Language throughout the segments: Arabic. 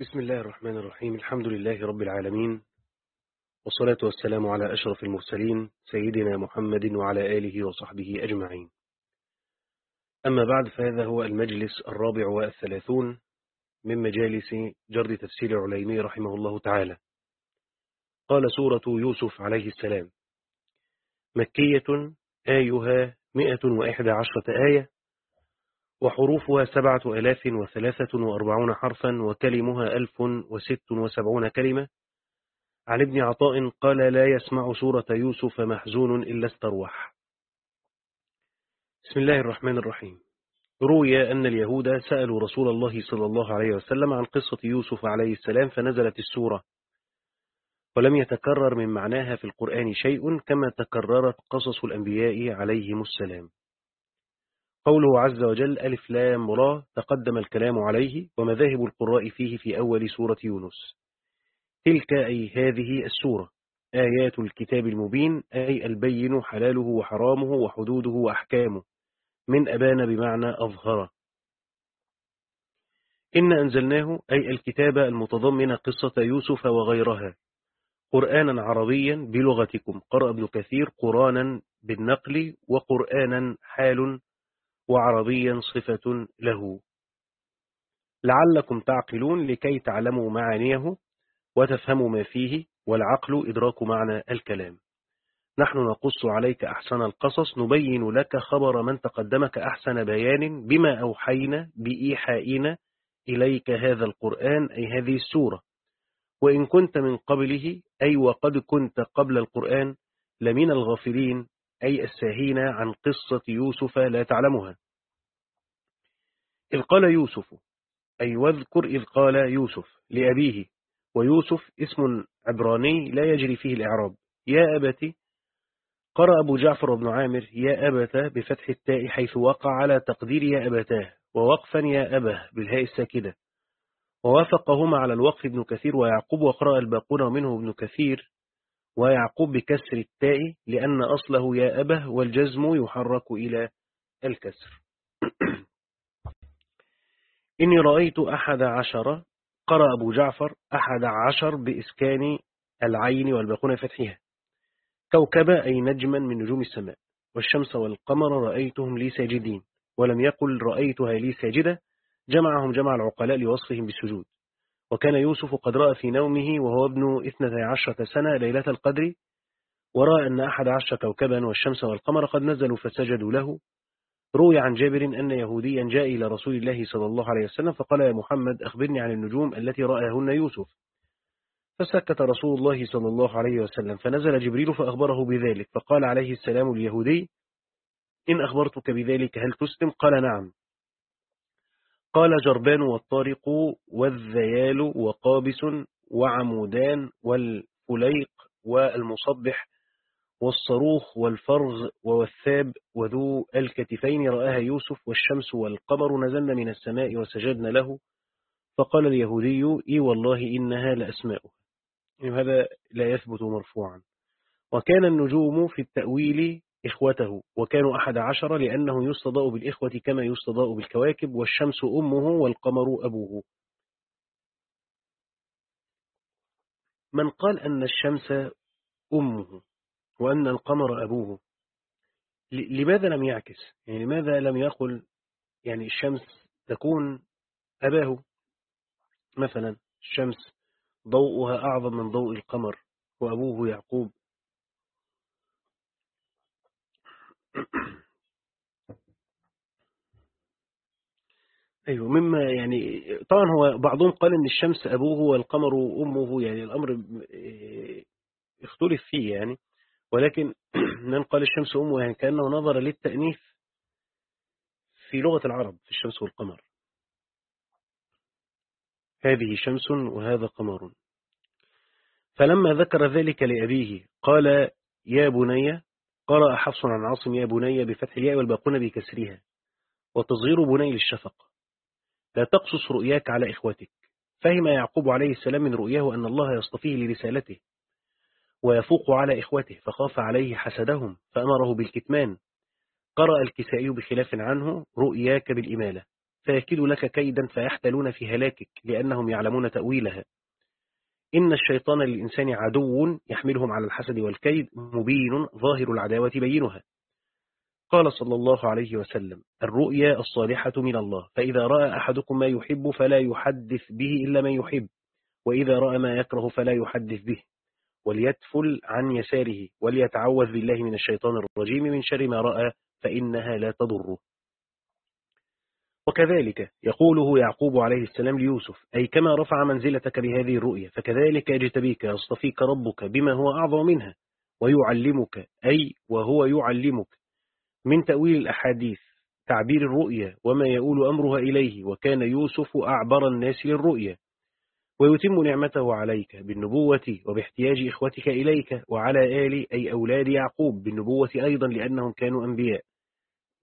بسم الله الرحمن الرحيم. الحمد لله رب العالمين. والصلاة والسلام على أشرف المرسلين سيدنا محمد وعلى آله وصحبه أجمعين. أما بعد فهذا هو المجلس الرابع والثلاثون من مجالس جرد تفسير عليمي رحمه الله تعالى. قال سورة يوسف عليه السلام مكية آيها مئة وإحدى عشرة آية وحروفها سبعة ألاف وثلاثة وأربعون حرفا وكلمها ألف وست وسبعون كلمة. عن ابن عطاء قال لا يسمع سورة يوسف محزون إلا استروح. بسم الله الرحمن الرحيم. روي أن اليهود سألوا رسول الله صلى الله عليه وسلم عن قصة يوسف عليه السلام فنزلت السورة. ولم يتكرر من معناها في القرآن شيء كما تكررت قصص الأنبياء عليهم السلام. قوله عز وجل ألف لام را تقدم الكلام عليه ومذاهب القراء فيه في أول سورة يونس. تلك أي هذه السورة. آيات الكتاب المبين أي البين حلاله وحرامه وحدوده وأحكامه. من أبان بمعنى أظهر. إن أنزلناه أي الكتاب المتضمن قصة يوسف وغيرها. قرآنا عربيا بلغتكم. قرأ ابن كثير قرانا بالنقل وقرآنا حال وعربيا صفة له. لعلكم تعقلون لكي تعلموا معانيه وتفهموا ما فيه والعقل إدراك معنى الكلام. نحن نقص عليك أحسن القصص نبين لك خبر من تقدمك أحسن بيان بما أوحينا بإيحائنا إليك هذا القرآن أي هذه السورة. وإن كنت من قبله أي وقد كنت قبل القرآن لمن الغافلين أي الساهين عن قصة يوسف لا تعلمها. إذ قال يوسف أي واذكر إذ قال يوسف لأبيه ويوسف اسم عبراني لا يجري فيه الإعراب. يا أبت قرأ أبو جعفر بن عامر يا أبت بفتح التاء حيث وقع على تقدير يا أبتاه ووقفا يا أبه بالهاء الساكنة. ووافقهما على الوقف ابن كثير ويعقوب وقرأ الباقون ومنه ابن كثير ويعقوب بكسر التاء لأن أصله يا أبه والجزم يحرك إلى الكسر. إني رأيت أحد عشر قرأ أبو جعفر أحد عشر بإسكان العين والباقون فتحها. كوكبا أي نجما من نجوم السماء والشمس والقمر رأيتهم لي ساجدين ولم يقل رأيتها لي ساجدة جمعهم جمع العقلاء لوصفهم بالسجود. وكان يوسف قد رأى في نومه وهو ابن اثنتي عشرة سنة ليلة القدر ورأى أن أحد عشر كوكبا والشمس والقمر قد نزلوا فسجدوا له. روي عن جابر أن يهوديا جاء إلى رسول الله صلى الله عليه وسلم فقال يا محمد أخبرني عن النجوم التي رأيهن يوسف. فسكت رسول الله صلى الله عليه وسلم فنزل جبريل فأخبره بذلك فقال عليه السلام اليهودي إن أخبرتك بذلك هل تسلم؟ قال نعم. قال جربان والطارق والذيال وقابس وعمودان والفليق والمصبح والصاروخ والفرغ ووثاب وذو الكتفين رآها يوسف والشمس والقمر نزلن من السماء وسجدن له. فقال اليهودي إي والله إنها لأسماؤها. هذا لا يثبت مرفوعا. وكان النجوم في التأويل إخوته وكانوا أحد عشر لأنه يستضاء بالإخوة كما يستضاء بالكواكب والشمس أمه والقمر أبوه. من قال أن الشمس أمه وأن القمر أبوه لماذا لم يعكس؟ يعني لماذا لم يقل يعني الشمس تكون أباه؟ مثلا الشمس ضوءها أعظم من ضوء القمر وأبوه يعقوب. أيوة مما يعني طبعا هو بعضهم قال إن الشمس أبوه والقمر أمه يعني الأمر اختلف فيه يعني. ولكن من قال الشمس أمه يعني كأنه نظر للتأنيث في لغة العرب في الشمس والقمر. هذه شمس وهذا قمر. فلما ذكر ذلك لأبيه قال يا بني قرأ حفص عن عاصم يا بني بفتح الياء والباقون بكسرها وتصغير بني للشفق لا تقصص رؤياك على إخوتك. فهم يعقوب عليه السلام من رؤياه أن الله يصطفيه لرسالته ويفوق على إخوته فخاف عليه حسدهم فأمره بالكتمان. قرأ الكسائي بخلاف عنه رؤياك بالإمالة. فيكيد لك كيدا فيحتلون في هلاكك لأنهم يعلمون تأويلها. إن الشيطان للإنسان عدو يحملهم على الحسد والكيد مبين ظاهر العداوة بينها. قال صلى الله عليه وسلم الرؤيا الصالحة من الله فإذا رأى أحدكم ما يحب فلا يحدث به إلا من يحب وإذا رأى ما يكره فلا يحدث به. وليتفل عن يساره وليتعوذ بالله من الشيطان الرجيم من شر ما رأى فإنها لا تضره. وكذلك يقوله يعقوب عليه السلام ليوسف أي كما رفع منزلتك بهذه الرؤية فكذلك يجتبيك يصطفيك ربك بما هو أعظم منها ويعلمك أي وهو يعلمك من تأويل الأحاديث تعبير الرؤية وما يؤول أمرها إليه وكان يوسف أعبر الناس للرؤية ويتم نعمته عليك بالنبوة وباحتياج إخوتك إليك وعلى آل أي أولاد يعقوب بالنبوة أيضا لأنهم كانوا أنبياء.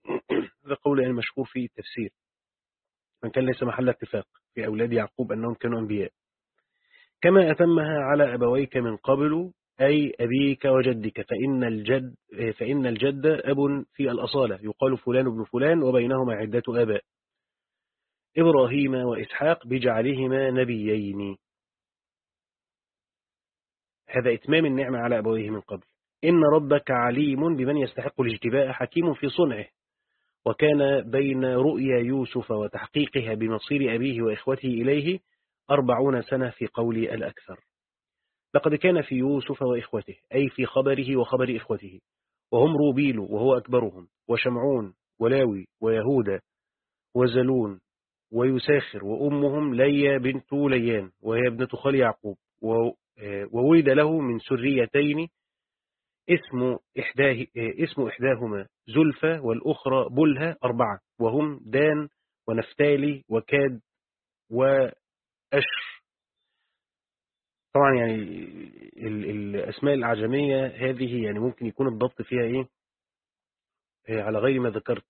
هذا قول المشهور في التفسير. من كان ليس محل اتفاق في أولاد يعقوب أنهم كانوا أنبياء. كما أتمها على أبويك من قبل أي أبيك وجدك فإن الجد, فإن الجد أب في الأصالة يقال فلان ابن فلان وبينهما عدة آباء. إبراهيم وإسحاق بجعلهما نبيين. هذا إتمام النعمة على أبويه من قبل. إن ربك عليم بمن يستحق الاجتباء حكيم في صنعه. وكان بين رؤيا يوسف وتحقيقها بمصير أبيه وإخوته إليه أربعون سنة في قول الأكثر. لقد كان في يوسف وإخوته أي في خبره وخبر إخوته وهم روبيل وهو أكبرهم وشمعون ولاوي ويهودا وزلون ويساخر وأمهم ليا بنت ليان وهي ابنة خال يعقوب وولد له من سريتين اسم, إحداه اسم إحداهما زلفة والأخرى بلها أربعة وهم دان ونفتالي وكاد وأشر. طبعا يعني الأسماء الأعجمية هذه يعني ممكن يكون الضبط فيها إيه؟ على غير ما ذكرت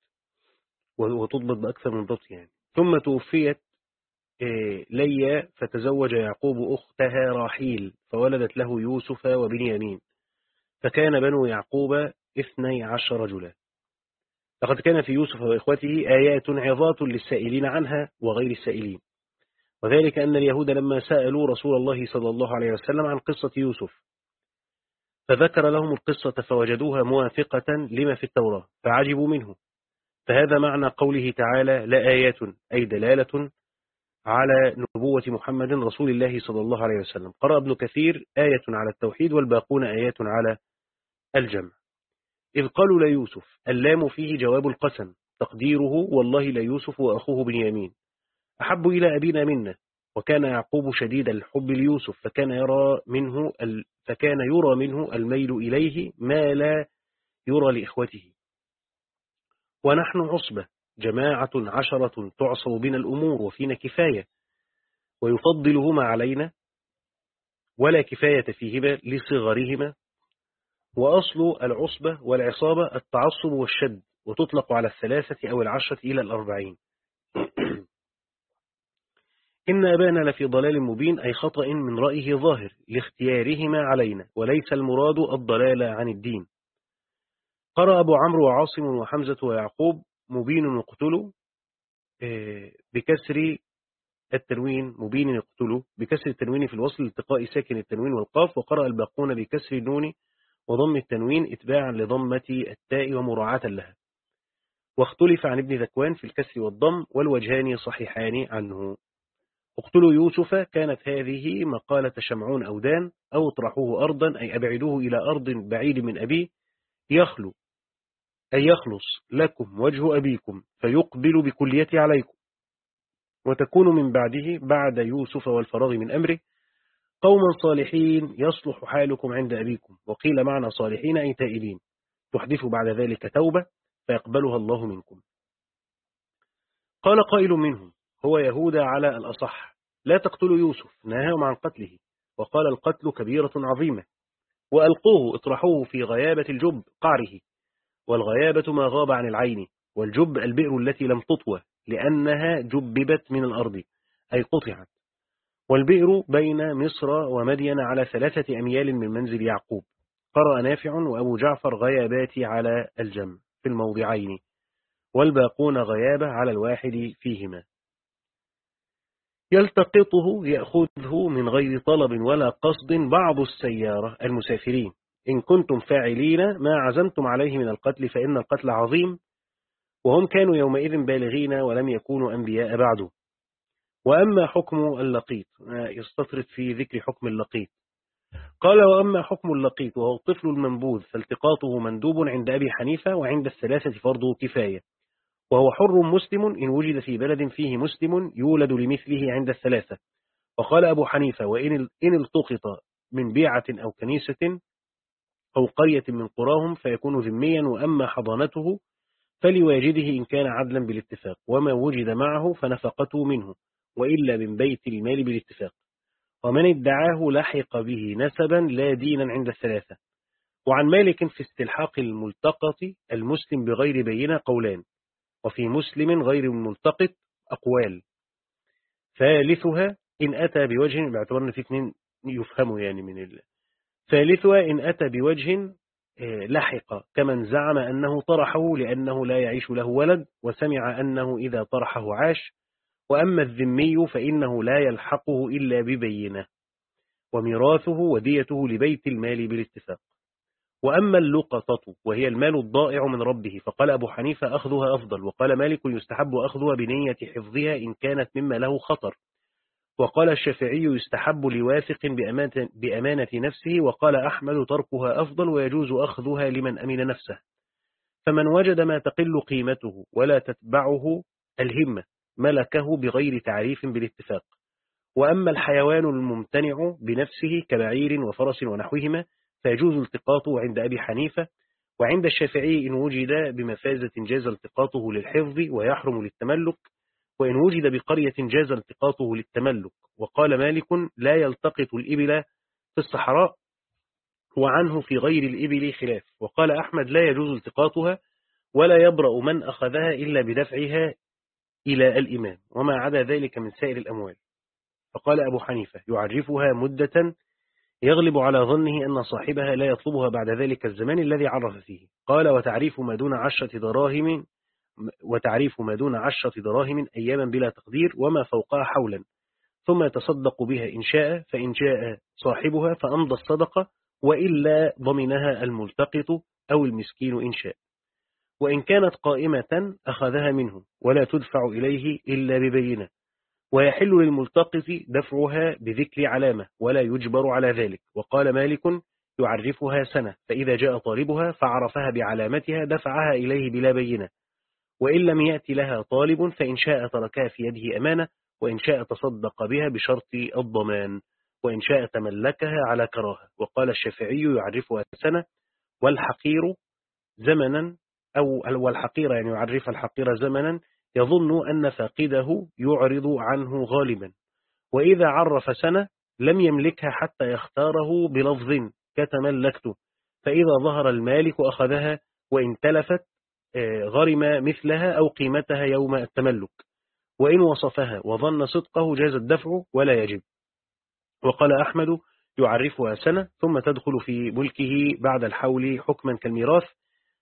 وتضبط بأكثر من ضبط يعني. ثم توفيت ليا فتزوج يعقوب أختها راحيل فولدت له يوسف وبنيامين. فكان بنو يعقوب اثني عشر رجلا. لقد كان في يوسف وإخوته آيات عظات للسائلين عنها وغير السائلين. وذلك أن اليهود لما سألوا رسول الله صلى الله عليه وسلم عن قصة يوسف فذكر لهم القصة فوجدوها موافقة لما في التوراة فعجبوا منه. فهذا معنى قوله تعالى لآيات أي دلالة على نبوة محمد رسول الله صلى الله عليه وسلم. قرأ ابن كثير آية على التوحيد والباقون آيات على الجمع. إذ قالوا ليوسف اللام فيه جواب القسم تقديره والله ليوسف وأخوه بنيامين. أحب إلى أبينا منا وكان يعقوب شديد الحب ليوسف فكان يرى منه فكان يرى منه الميل إليه ما لا يرى لإخوته. ونحن عصبة جماعة عشرة تعصب بنا الأمور وفينا كفاية ويفضلهما علينا ولا كفاية فيهما لصغرهما وأصل العصبة والعصابة التعصب والشد وتطلق على الثلاثة أو العشرة إلى الأربعين. إن أبانا لفي ضلال مبين أي خطأ من رأيه ظاهر لاختيارهما علينا وليس المراد الضلال عن الدين. قرأ أبو عمرو وعاصم وحمزة ويعقوب مبين يقتل آه، بكسر التنوين مبين يقتل بكسر التنوين في الوصل لالتقاء ساكن التنوين والقاف وقرأ الباقون بكسر النون وضم التنوين اتباعا لضمة التاء ومراعاة لها. واختلف عن ابن ذكوان في الكسر والضم والوجهان صحيحان عنه. اقتلوا يوسف كانت هذه مقالة شمعون أو دان أو اطرحوه أرضا أي أبعدوه إلى أرض بعيد من أبيه يخلو. أي يخلص لكم وجه أبيكم فيقبل بكليته عليكم. وتكون من بعده بعد يوسف والفراغ من أمره قوما صالحين يصلح حالكم عند أبيكم. وقيل معنى صالحين أي تائبين. تحدث بعد ذلك توبة فيقبلها الله منكم. قال قائل منهم هو يهودا على الأصح. لا تقتلوا يوسف. نهاهم عن قتله. وقال القتل كبيرة عظيمة. وألقوه اطرحوه في غيابة الجب قعره. والغيابة ما غاب عن العين والجب البئر التي لم تطوى لأنها جببت من الأرض أي قطعت. والبئر بين مصر ومدين على ثلاثة أميال من منزل يعقوب. قرأ نافع وأبو جعفر غيابات على الجم في الموضعين والباقون غيابة على الواحد فيهما. يلتقطه يأخذه من غير طلب ولا قصد بعض السيارة المسافرين. إن كنتم فاعلين ما عزمتم عليه من القتل فإن القتل عظيم وهم كانوا يومئذ بالغين ولم يكونوا أنبياء بعده وأما حكم اللقيط يستطرد في ذكر حكم اللقيط. قال وأما حكم اللقيط وهو الطفل المنبوذ فالتقاطه مندوب عند أبي حنيفة وعند الثلاثة فرضه كفاية. وهو حر مسلم إن وجد في بلد فيه مسلم يولد لمثله عند الثلاثة. وقال أبو حنيفة وإن إن التقط من بيعة أو كنيسة أو قرية من قراهم فيكون ذميا وأما حضانته فلواجده إن كان عدلا بالاتفاق وما وجد معه فنفقته منه وإلا من بيت المال بالاتفاق. ومن ادعاه لحق به نسبا لا دينا عند الثلاثة. وعن مالك في استلحاق الملتقط المسلم بغير بينة قولان وفي مسلم غير الملتقط أقوال. ثالثها إن أتى بوجه باعتبار أن في اثنين يفهموا يعني من ثالثها إن أتى بوجه آه، لحق كمن زعم أنه طرحه لأنه لا يعيش له ولد وسمع أنه إذا طرحه عاش. وأما الذمي فإنه لا يلحقه إلا ببينة. وميراثه وديته لبيت المال بالاتفاق. وأما اللقطة وهي المال الضائع من ربه فقال أبو حنيفة أخذها أفضل وقال مالك يستحب أخذها بنية حفظها إن كانت مما له خطر. وقال الشافعي يستحب لواثق بأمانة نفسه وقال أحمد تركها أفضل ويجوز أخذها لمن أمن نفسه. فمن وجد ما تقل قيمته ولا تتبعه الهمة ملكه بغير تعريف بالاتفاق. وأما الحيوان الممتنع بنفسه كبعير وفرس ونحوهما فيجوز التقاطه عند أبي حنيفة وعند الشافعي إن وجد بمفازة جاز التقاطه للحفظ ويحرم للتملك وإن وجد بقرية جاز التقاطه للتملك وقال مالك لا يلتقط الإبل في الصحراء وعنه في غير الإبل خلاف وقال أحمد لا يجوز التقاطها ولا يبرأ من أخذها إلا بدفعها إلى الإمام وما عدا ذلك من سائر الأموال. فقال أبو حنيفة يعرفها مدة يغلب على ظنه أن صاحبها لا يطلبها بعد ذلك الزمان الذي عرف فيه. قال وتعريف ما دون عشرة دراهم وتعريف ما دون عشرة دراهم أياما بلا تقدير وما فوقها حولا. ثم يتصدق بها إن شاء فإن جاء صاحبها فأمضى الصدقة وإلا ضمنها الملتقط أو المسكين إن شاء. وإن كانت قائمة أخذها منه ولا تدفع إليه إلا ببينة. ويحل للملتقط دفعها بذكر علامة ولا يجبر على ذلك. وقال مالك يعرفها سنة فإذا جاء طالبها فعرفها بعلامتها دفعها إليه بلا بينة. وإن لم يأتي لها طالب فإن شاء تركها في يده أمانة وإن شاء تصدق بها بشرط الضمان وإن شاء تملكها على كراهة. وقال الشافعي يعرفها سنة والحقير زمنا أو والحقير يعني يعرف الحقير زمنا يظن أن فاقده يعرض عنه غالبا. وإذا عرف سنة لم يملكها حتى يختاره بلفظ كتملكته. فإذا ظهر المالك أخذها وإن تلفت غرم مثلها أو قيمتها يوم التملك. وإن وصفها وظن صدقه جاز الدفع ولا يجب. وقال أحمد يعرفها سنة ثم تدخل في ملكه بعد الحول حكما كالميراث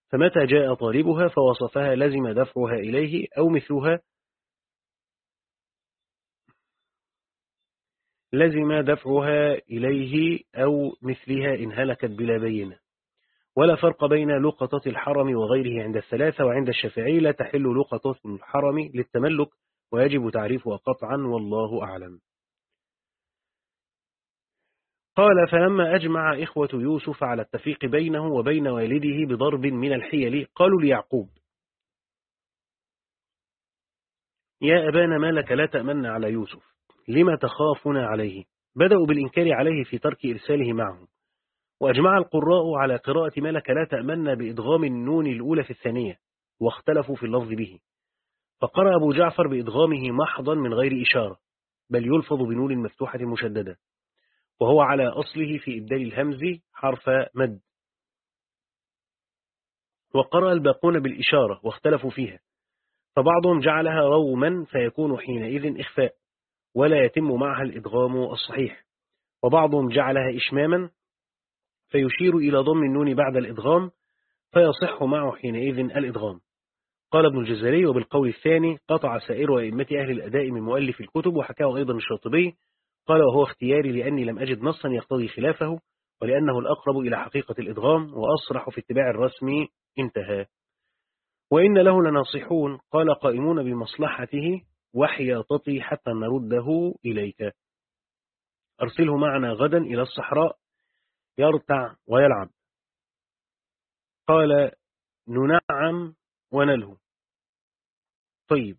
فمتى جاء طالبها فوصفها لزم دفعها إليه أو مثلها لزم دفعها إليه أو مثلها إن هلكت بلا بينة. ولا فرق بين لقطة الحرم وغيره عند الثلاثة وعند الشافعي لا تحل لقطة الحرم للتملك ويجب تعريفها قطعا والله أعلم. قال فلما أجمع إخوة يوسف على التفريق بينه وبين والده بضرب من الحيل قالوا ليعقوب يا أبانا ما لك لا تأمن على يوسف لما تخافنا عليه؟ بدأوا بالإنكار عليه في ترك إرساله معهم. وأجمع القراء على قراءة ما لك لا تأمن بإدغام النون الأولى في الثانية واختلفوا في اللفظ به. فقرأ أبو جعفر بإدغامه محضا من غير إشارة بل يلفظ بنون مفتوحة مشددة وهو على أصله في إبدال الهمز حرف مد. وقرأ الباقون بالإشارة واختلفوا فيها فبعضهم جعلها روما فيكون حينئذ إخفاء ولا يتم معها الإدغام الصحيح وبعضهم جعلها إشماما فيشير إلى ضم النون بعد الإدغام فيصح معه حينئذ الإدغام قال ابن الجزري وبالقول الثاني قطع سائر أئمة أهل الأداء من مؤلف الكتب وحكاه أيضا الشاطبي قال وهو اختياري لأني لم أجد نصا يقتضي خلافه ولأنه الأقرب إلى حقيقة الإدغام وأصرح في اتباع الرسم انتهى. وإن له لناصحون قال قائمون بمصلحته وحياطتي حتى نرده إليك. أرسله معنا غدا إلى الصحراء يرتع ويلعب. قال ننعم ونلهو طيب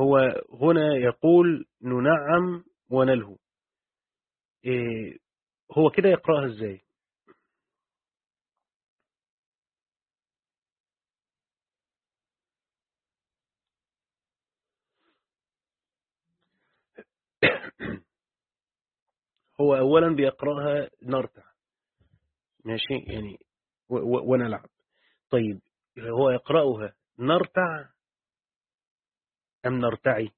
هو هنا يقول ننعم ونلهو إيه هو كده يقرأها إزاي؟ هو أولا بيقرأها نرتع. ماشي؟ يعني ونلعب طيب هو يقرأها نرتع أم نرتعي؟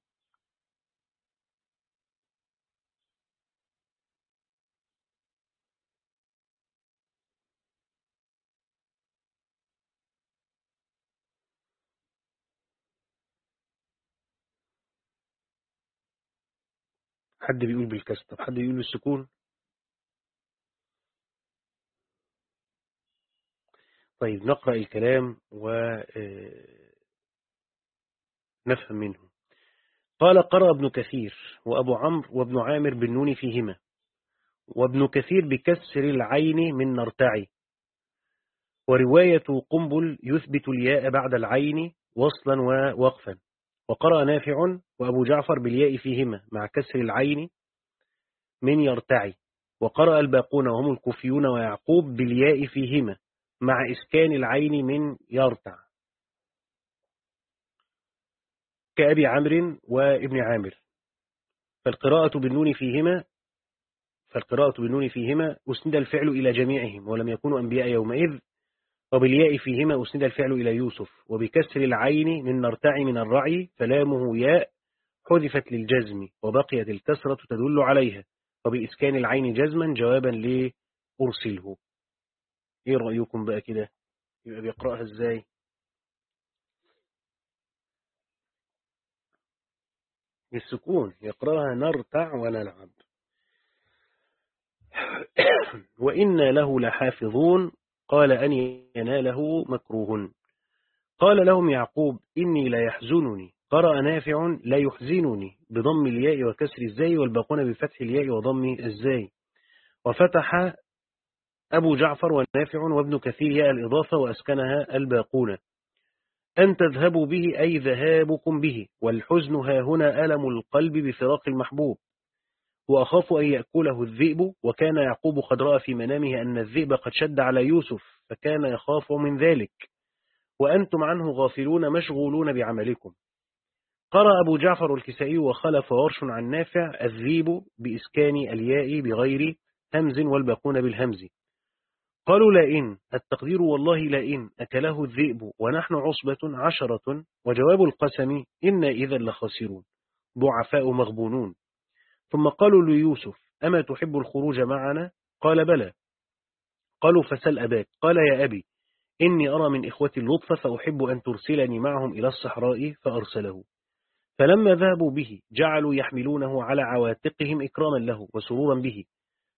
حد بيقول بالكسر. طب حد بيقول بالسكون؟ طيب نقرأ الكلام ونفهم آه، منه. قال قرأ ابن كثير وأبو عمرو وابن عامر بالنون فيهما وابن كثير بكسر العين من نرتعي ورواية قنبل يثبت الياء بعد العين وصلا ووقفا وقرأ نافع وأبو جعفر بالياء فيهما مع كسر العين من يرتعي وقرأ الباقون وهم الكوفيون ويعقوب بالياء فيهما. مع إسكان العين من يرتع. كأبي عمرو وابن عامر. فالقراءة بالنون فيهما فالقراءة بالنون فيهما أسند الفعل إلى جميعهم ولم يكونوا أنبياء يومئذ وبالياء فيهما أسند الفعل إلى يوسف. وبكسر العين من نرتع من الرعي فلامه ياء حذفت للجزم وبقيت الكسرة تدل عليها. وبإسكان العين جزما جوابا لأرسله. إيه رأيكم بقى كده؟ يبقى بيقرأها إزاي؟ بالسكون يقرأها نرتع ونلعب. وإنا له لحافظون قال أن يناله مكروه قال لهم يعقوب إني لا يحزنني. قرأ نافع لا يحزنني. بضم الياء وكسر الزاي والباقون بفتح الياء وضم الزاي. وفتح أبو جعفر ونافع وابن كثير الإضافة وأسكنها الباقون. أن تذهبوا به أي ذهابكم به والحزن ها هنا ألم القلب بفراق المحبوب. وأخاف أن يأكله الذئب وكان يعقوب قد رأى في منامه أن الذئب قد شد على يوسف فكان يخاف من ذلك. وأنتم عنه غافلون مشغولون بعملكم. قرأ أبو جعفر الكسائي وخلف ورش عن نافع الذيب بإسكان الياء بغير همز والباقون بالهمز. قالوا لا إن. التقدير والله لا إن. أكله الذئب ونحن عصبة عشرة. وجواب القسم إنا إذا لخاسرون. ضعفاء مغبونون. ثم قالوا ليوسف أما تحب الخروج معنا؟ قال بلى. قالوا فسل أباك. قال يا أبي إني أرى من إخوتي اللطف فأحب أن ترسلني معهم إلى الصحراء فأرسله. فلما ذهبوا به جعلوا يحملونه على عواتقهم إكراما له وسرورا به.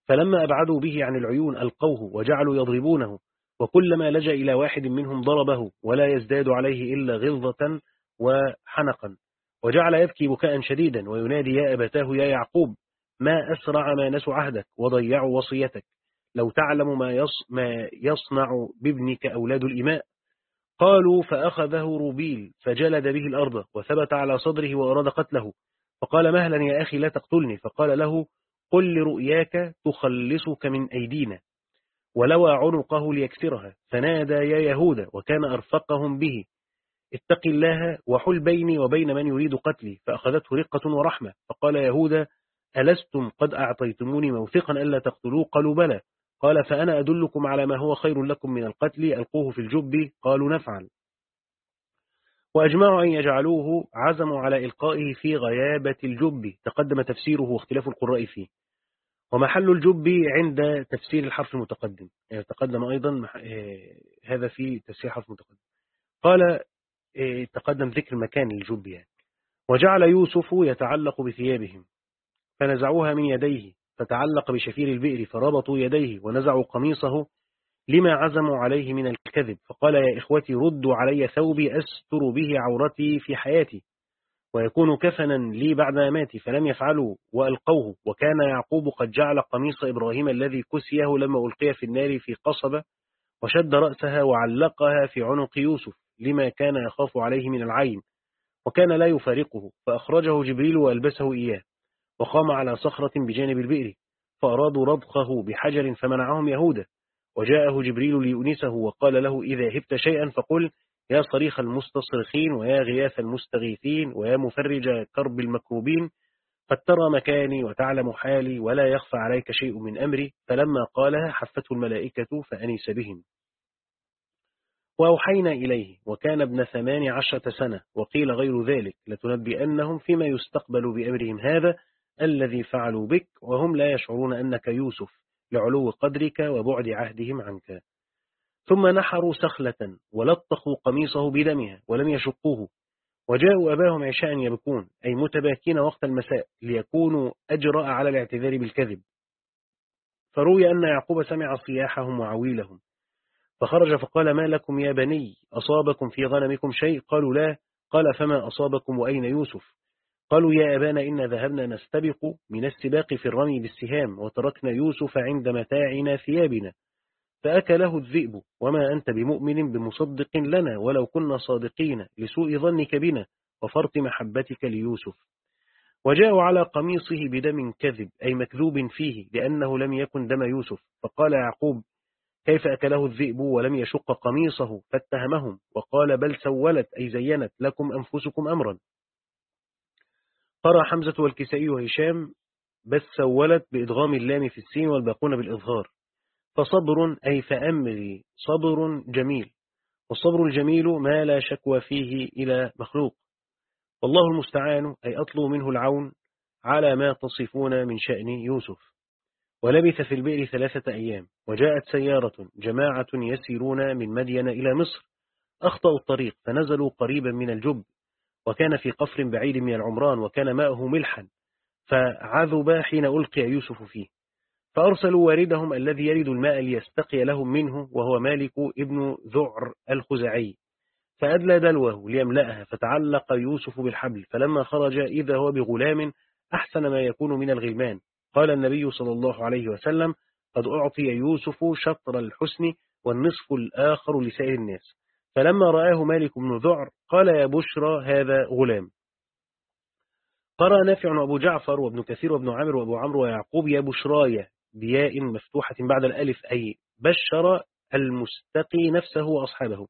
فلما أبعدوا به عن العيون ألقوه وجعلوا يضربونه وكلما لجأ إلى واحد منهم ضربه ولا يزداد عليه إلا غلظة وحنقا. وجعل يبكي بكاء شديدا وينادي يا أبتاه يا يعقوب ما أسرع ما نسوا عهدك وضيعوا وصيتك. لو تعلم ما, يص ما يصنع بابنك أولاد الإماء. قالوا فأخذه روبيل فجلد به الأرض وثبت على صدره وأراد قتله. فقال مهلا يا أخي لا تقتلني. فقال له قل لرؤياك تخلصك من أيدينا. ولوى عنقه ليكسرها فنادى يا يهوذا وكان أرفقهم به. اتق الله وحل بيني وبين من يريد قتلي. فأخذته رقة ورحمة. فقال يهوذا ألستم قد أعطيتموني موثقا ألا تقتلوه؟ قالوا بلى. قال فأنا أدلكم على ما هو خير لكم من القتل ألقوه في الجب. قالوا نفعل. وأجمعوا أن يجعلوه عزموا على إلقائه في غيابة الجب تقدم تفسيره واختلاف القراء فيه. ومحل الجب عند تفسير الحرف المتقدم. يعني تقدم أيضا آه، هذا في تفسير حرف متقدم. قال إيه، تقدم ذكر مكان الجب يعني. وجعل يوسف يتعلق بثيابهم. فنزعوها من يديه فتعلق بشفير البئر فربطوا يديه ونزعوا قميصه لما عزموا عليه من الكذب فقال يا إخوتي ردوا علي ثوبي أستر به عورتي في حياتي ويكون كفنا لي بعد ماتي فلم يفعلوا وألقوه وكان يعقوب قد جعل قميص إبراهيم الذي كسيه لما ألقي في النار في قصبة وشد رأسها وعلقها في عنق يوسف لما كان يخاف عليه من العين وكان لا يفارقه فأخرجه جبريل وألبسه إياه وقام على صخرة بجانب البئر فأرادوا رضخه بحجر فمنعهم يهودا وجاءه جبريل ليؤنسه وقال له إذا هبت شيئا فقل يا صريخ المستصرخين ويا غياث المستغيثين ويا مفرج كرب المكروبين قد ترى مكاني وتعلم حالي ولا يخفى عليك شيء من أمري فلما قالها حفته الملائكة فأنس بهم. وأوحينا إليه وكان ابن ثمان عشرة سنة وقيل غير ذلك لتنبئنهم فيما يستقبل بأمرهم هذا الذي فعلوا بك وهم لا يشعرون أنك يوسف. لعلو قدرك وبعد عهدهم عنك. ثم نحروا سخلة ولطخوا قميصه بدمها ولم يشقوه. وجاءوا أباهم عشاء يبكون أي متباكين وقت المساء ليكونوا أجرأ على الاعتذار بالكذب. فروي أن يعقوب سمع صياحهم وعويلهم. فخرج فقال ما لكم يا بني؟ أصابكم في غنمكم شيء؟ قالوا لا. قال فما أصابكم؟ وأين يوسف؟ قالوا يا أبانا إن ذهبنا نستبق من السباق في الرمي بالسهام وتركنا يوسف عند متاعنا ثيابنا. فأكله الذئب وما أنت بمؤمن بمصدق لنا ولو كنا صادقين لسوء ظنك بنا وفرط محبتك ليوسف. وجاءوا على قميصه بدم كذب أي مكذوب فيه لأنه لم يكن دم يوسف. فقال يعقوب كيف أكله الذئب ولم يشق قميصه؟ فاتهمهم وقال بل سولت أي زينت لكم أنفسكم أمرا. قرأ حمزة والكسائي وهشام بس سولت بإدغام اللام في السين والباقون بالإظهار. فصبر أي فأمري صبر جميل. والصبر الجميل ما لا شكوى فيه إلى مخلوق. والله المستعان أي أطلب منه العون على ما تصفون من شأن يوسف. ولبث في البئر ثلاثة أيام وجاءت سيارة جماعة يسيرون من مدين إلى مصر. أخطأوا الطريق فنزلوا قريبا من الجب. وكان في قفر بعيد من العمران وكان ماءه ملحا فعذب حين ألقي يوسف فيه. فأرسلوا واردهم الذي يرد الماء ليستقي لهم منه وهو مالك ابن ذعر الخزعي. فأدلى دلوه ليملأها فتعلق يوسف بالحبل فلما خرج إذا هو بغلام أحسن ما يكون من الغلمان. قال النبي صلى الله عليه وسلم قد أعطي يوسف شطر الحسن والنصف الآخر لسائر الناس. فلما رآه مالك بن ذعر قال يا بشرى هذا غلام. قرأ نافع وأبو جعفر وابن كثير وابن عامر وأبو عمرو ويعقوب يا بشرايا بياء مفتوحة بعد الألف أي بشر المستقي نفسه وأصحابه.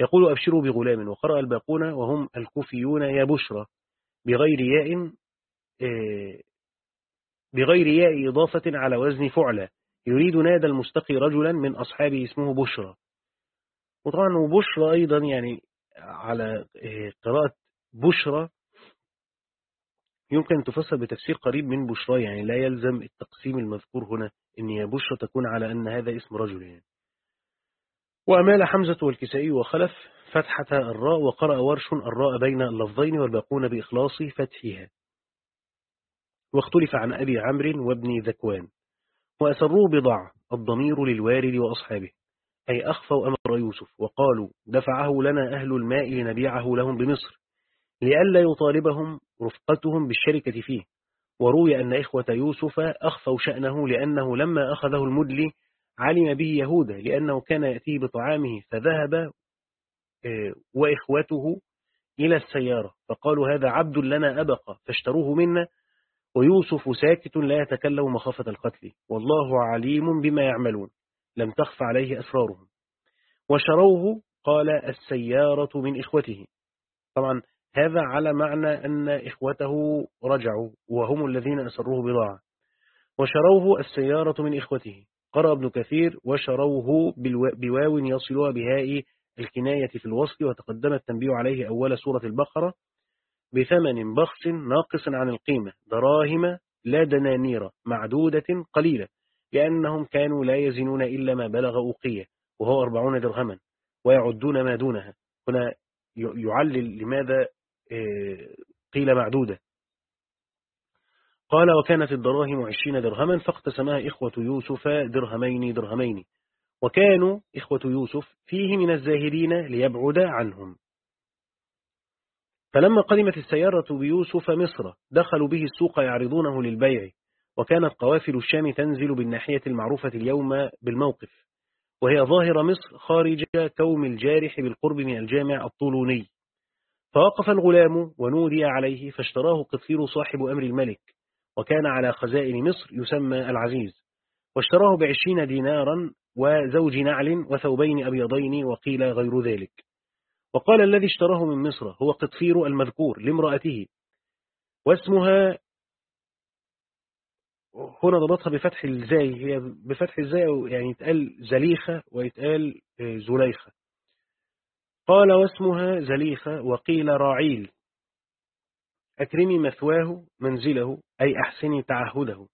يقول أبشروا بغلام وقرأ الباقون وهم الكوفيون يا بشرى بغير ياء آه، بغير ياء إضافة على وزن فعلى يريد نادى المستقي رجلا من أصحابه اسمه بشرى. وطبعا وبشرى أيضا يعني على آه، قراءة بشرى يمكن تفسر بتفسير قريب من بشرى يعني لا يلزم التقسيم المذكور هنا يا بشرى تكون على أن هذا اسم رجل يعني. وأمال حمزة والكسائي وخلف فتحة الراء وقرأ ورش الراء بين اللفظين والباقون بإخلاص فتحها. واختلف عن أبي عمرو وابن ذكوان. وأسروا بضع الضمير للوارد وأصحابه. أي أخفوا أمر يوسف وقالوا دفعه لنا أهل الماء لنبيعه لهم بمصر لئلا يطالبهم رفقتهم بالشركة فيه. وروي أن إخوة يوسف أخفوا شأنه لأنه لما أخذه المدلي علم به يهودا لأنه كان يأتيه بطعامه فذهب آه، وإخوته إلى السيارة فقالوا هذا عبد لنا أبقى فاشتروه منا ويوسف ساكت لا يتكلم مخافة القتل والله عليم بما يعملون. لم تخف عليه أسرارهم. وشروه قال السيارة من إخوته. طبعا هذا على معنى أن إخوته رجعوا وهم الذين أسروه بضاعة. وشروه السيارة من إخوته. قرأ ابن كثير وشروه بواو يصلها بهاء الكناية في الوصل وتقدم التنبيه عليه أول سورة البقرة بثمن بخس ناقص عن القيمة دراهم لا دنانير معدودة قليلة. لأنهم كانوا لا يزنون إلا ما بلغ أوقية وهو أربعون درهما ويعدون ما دونها. هنا يعلل لماذا قيل معدودة. قال وكانت الدراهم عشرين درهما فاقتسمها إخوة يوسف درهمين درهمين. وكانوا إخوة يوسف فيه من الزاهدين ليبعد عنهم. فلما قدمت السيارة بيوسف مصر دخلوا به السوق يعرضونه للبيع. وكانت قوافل الشام تنزل بالناحية المعروفة اليوم بالموقف وهي ظاهرة مصر خارج كوم الجارح بالقرب من الجامع الطولوني. فوقف الغلام ونودي عليه فاشتراه قصير صاحب أمر الملك وكان على خزائن مصر يسمى العزيز. واشتراه بعشرين دينارا وزوج نعل وثوبين أبيضين وقيل غير ذلك. وقال الذي اشتراه من مصر هو قطفير المذكور لامرأته واسمها هنا ضبطها بفتح الزاي هي بفتح الزاي يعني يتقال زليخة ويتقال زليخة. قال واسمها زليخة وقيل راعيل. أكرمي مثواه منزله أي أحسني تعهده.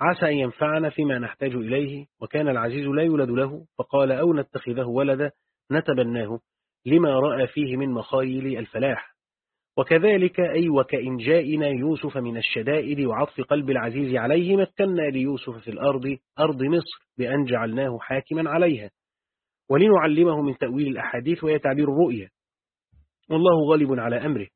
عسى أن ينفعنا فيما نحتاج إليه وكان العزيز لا يولد له فقال أو نتخذه ولدا نتبناه. لما رأى فيه من مخايل الفلاح. وكذلك أي وكإن جائنا يوسف من الشدائد وعطف قلب العزيز عليه مكنا ليوسف في الأرض أرض مصر بأن جعلناه حاكما عليها. ولنعلمه من تأويل الأحاديث ويتعبير الرؤية والله غالب على أمره.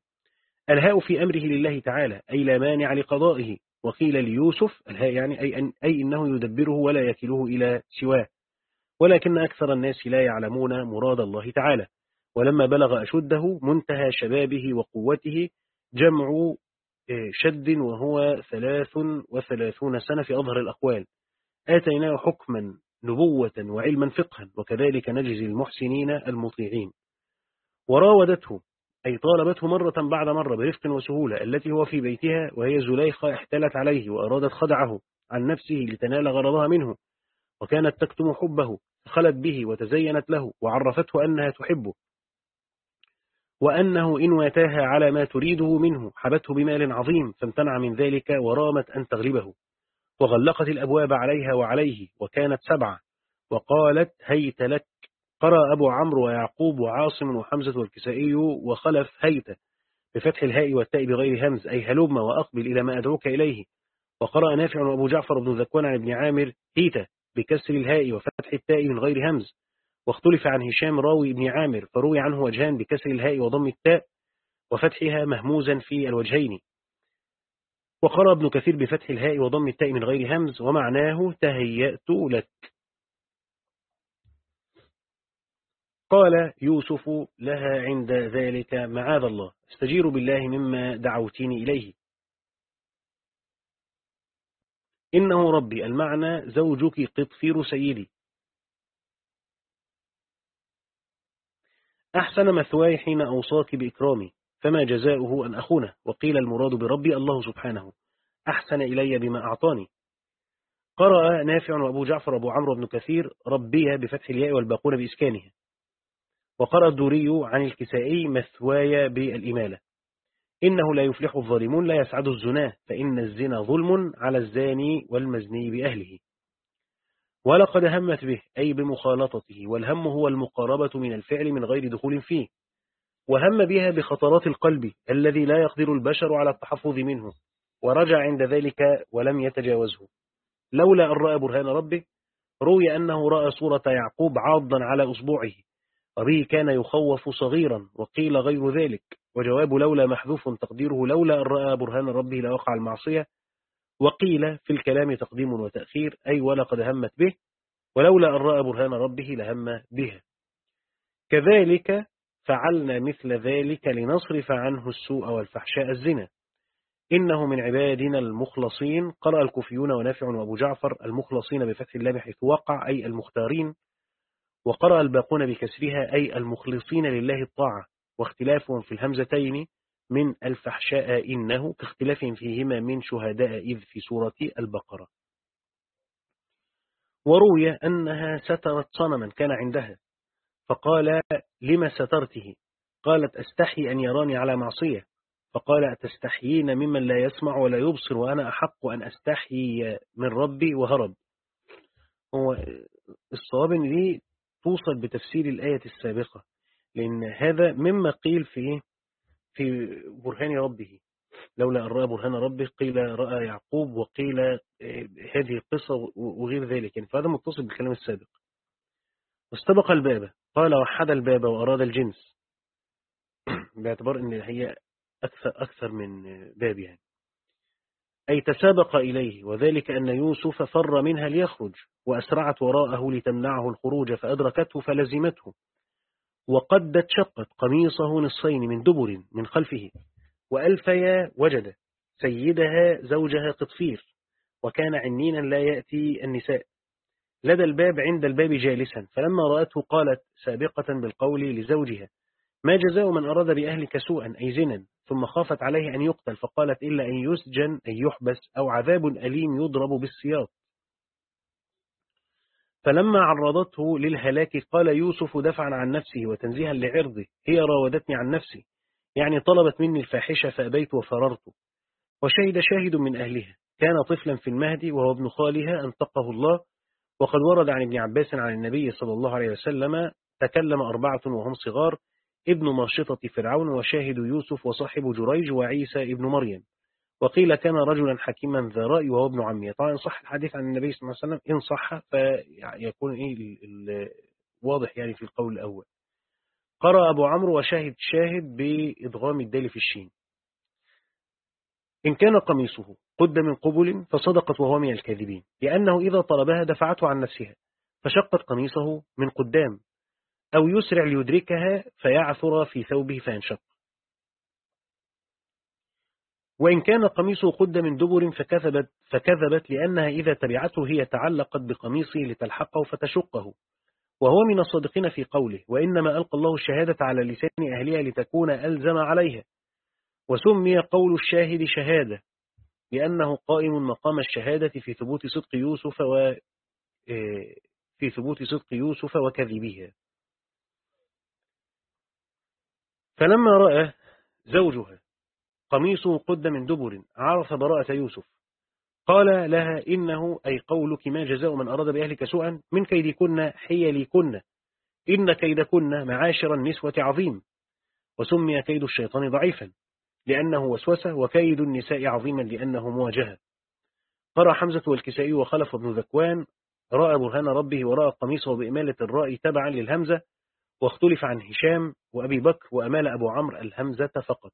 الهاء في أمره لله تعالى أي لا مانع لقضائه. وقيل ليوسف الهاء يعني أي, أن أي إنه يدبره ولا يكله إلى سواه. ولكن أكثر الناس لا يعلمون مراد الله تعالى. ولما بلغ أشده منتهى شبابه وقوته جمع آه، شد وهو ثلاث وثلاثون سنة في أظهر الأقوال. آتيناه حكما نبوة وعلما فقها وكذلك نجزي المحسنين المطيعين. وراودته أي طالبته مرة بعد مرة برفق وسهولة التي هو في بيتها وهي زليخة احتلت عليه وأرادت خدعه عن نفسه لتنال غرضها منه. وكانت تكتم حبه فخلت به وتزينت له وعرفته أنها تحبه. وأنه إن واتاها على ما تريده منه حبته بمال عظيم فامتنع من ذلك ورامت أن تغلبه. وغلقت الأبواب عليها وعليه وكانت سبعة. وقالت هيت لك. قرأ أبو عمرو ويعقوب وعاصم وحمزة والكسائي وخلف هيت بفتح الهاء والتاء بغير همز أي هلم وأقبل إلى ما أدعوك إليه. وقرأ نافع وأبو جعفر بن ذكوان عن ابن عامر هيت بكسر الهاء وفتح التاء من غير همز. واختلف عن هشام راوي ابن عامر فروي عنه وجهان بكسر الهاء وضم التاء وفتحها مهموزا في الوجهين. وقرأ ابن كثير بفتح الهاء وضم التاء من غير همز ومعناه تهيأت لك. قال يوسف لها عند ذلك معاذ الله. استجير بالله مما دعوتيني إليه. إنه ربي المعنى زوجك قطفير سيدي. أحسن مثواي حين أوصاك بإكرامي فما جزاؤه أن أخونه وقيل المراد بربي الله سبحانه أحسن إلي بما أعطاني. قرأ نافع وأبو جعفر وأبو عمرو بن كثير ربيها بفتح الياء والباقون بإسكانها. وقرأ الدوري عن الكسائي مثواي بالإمالة. إنه لا يفلح الظالمون لا يسعد الزنا فإن الزنا ظلم على الزاني والمزني بأهله. ولقد همت به أي بمخالطته والهم هو المقاربة من الفعل من غير دخول فيه. وهم بها بخطرات القلب الذي لا يقدر البشر على التحفظ منه ورجع عند ذلك ولم يتجاوزه. لولا أن رأى برهان ربه روي أنه رأى صورة يعقوب عاضا على أصبعه. وبه كان يخوف صغيرا وقيل غير ذلك. وجواب لولا محذوف تقديره لولا أن رأى برهان ربه لوقع المعصية وقيل في الكلام تقديم وتأخير أي ولقد همت به ولولا أن رأى برهان ربه لهم بها. كذلك فعلنا مثل ذلك لنصرف عنه السوء والفحشاء الزنا. إنه من عبادنا المخلصين قرأ الكوفيون ونافع وأبو جعفر المخلصين بفتح اللام حيث وقع أي المختارين وقرأ الباقون بكسرها أي المخلصين لله الطاعة واختلافهم في الهمزتين من الفحشاء إنه كاختلافهم فيهما من شهداء إذ في سورة البقرة. وروي أنها سترت صنما كان عندها. فقال لما سترته؟ قالت أستحي أن يراني على معصية. فقال أتستحيين ممن لا يسمع ولا يبصر وأنا أحق أن أستحي من ربي وهرب. هو الصواب دي توصل بتفسير الآية السابقة. لأن هذا مما قيل في في برهان ربه. لولا أن رأى برهان ربه قيل رأى يعقوب وقيل هذه القصة وغير ذلك. يعني فهذا متصل بالكلام السابق. واستبق الباب. قال وحد الباب وأراد الجنس. باعتبار أن هي أكثر, أكثر من باب يعني. أي تسابق إليه وذلك أن يوسف فر منها ليخرج وأسرعت وراءه لتمنعه الخروج فأدركته فلزمته. وقدت شقت قميصه نصين من دبر من خلفه وألفيا وجد سيدها زوجها قطفير وكان عنينا لا يأتي النساء. لدى الباب عند الباب جالسا فلما رأته قالت سابقة بالقول لزوجها ما جزاء من أراد بأهلك سوءا أي زنا؟ ثم خافت عليه أن يقتل فقالت إلا أن يسجن أن يحبس أو عذاب أليم يضرب بالسياط. فلما عرضته للهلاك قال يوسف دفعا عن نفسه وتنزيها لعرضه هي راودتني عن نفسي يعني طلبت مني الفاحشة فأبيت وفررت. وشهد شاهد من أهلها كان طفلا في المهد وهو ابن خالها أنطقه الله وقد ورد عن ابن عباس عن النبي صلى الله عليه وسلم تكلم أربعة وهم صغار ابن ماشطة فرعون وشاهد يوسف وصاحب جريج وعيسى ابن مريم. وقيل كان رجلا حكيما ذا رأي وهو ابن عمية طبعا صح الحديث عن النبي صلى الله عليه وسلم إن صح فيكون إيه واضح يعني في القول الأول. قرأ أبو عمرو وشاهد شاهد بإضغام الدال في الشين. إن كان قميصه قد من قبل فصدقت وهو من الكاذبين لأنه إذا طلبها دفعته عن نفسها فشقت قميصه من قدام أو يسرع ليدركها فيعثر في ثوبه فينشق. وإن كان قميصه قد من دبر فكذبت, فكذبت لأنها إذا تبعته هي تعلقت بقميصه لتلحقه فتشقه. وهو من الصادقين في قوله وإنما ألقى الله الشهادة على لسان أهلها لتكون ألزم عليها. وسمي قول الشاهد شهادة لأنه قائم مقام الشهادة في ثبوت صدق يوسف و آه، في ثبوت صدق يوسف وكذبها. فلما رأى زوجها قميصه قد من دبر عرف براءة يوسف. قال لها إنه أي قولك ما جزاء من أراد بأهلك سوءا من كيدكن حيلكن. إن كيدكن معاشر النسوة عظيم. وسمي كيد الشيطان ضعيفا لأنه وسوسة وكيد النساء عظيما لأنه مواجهة. قرأ حمزة والكسائي وخلف ابن ذكوان رأى برهان ربه ورأى قميصه بإمالة الرأي تبعا للهمزة واختلف عن هشام وأبي بكر وأمال أبو عمرو الهمزة فقط.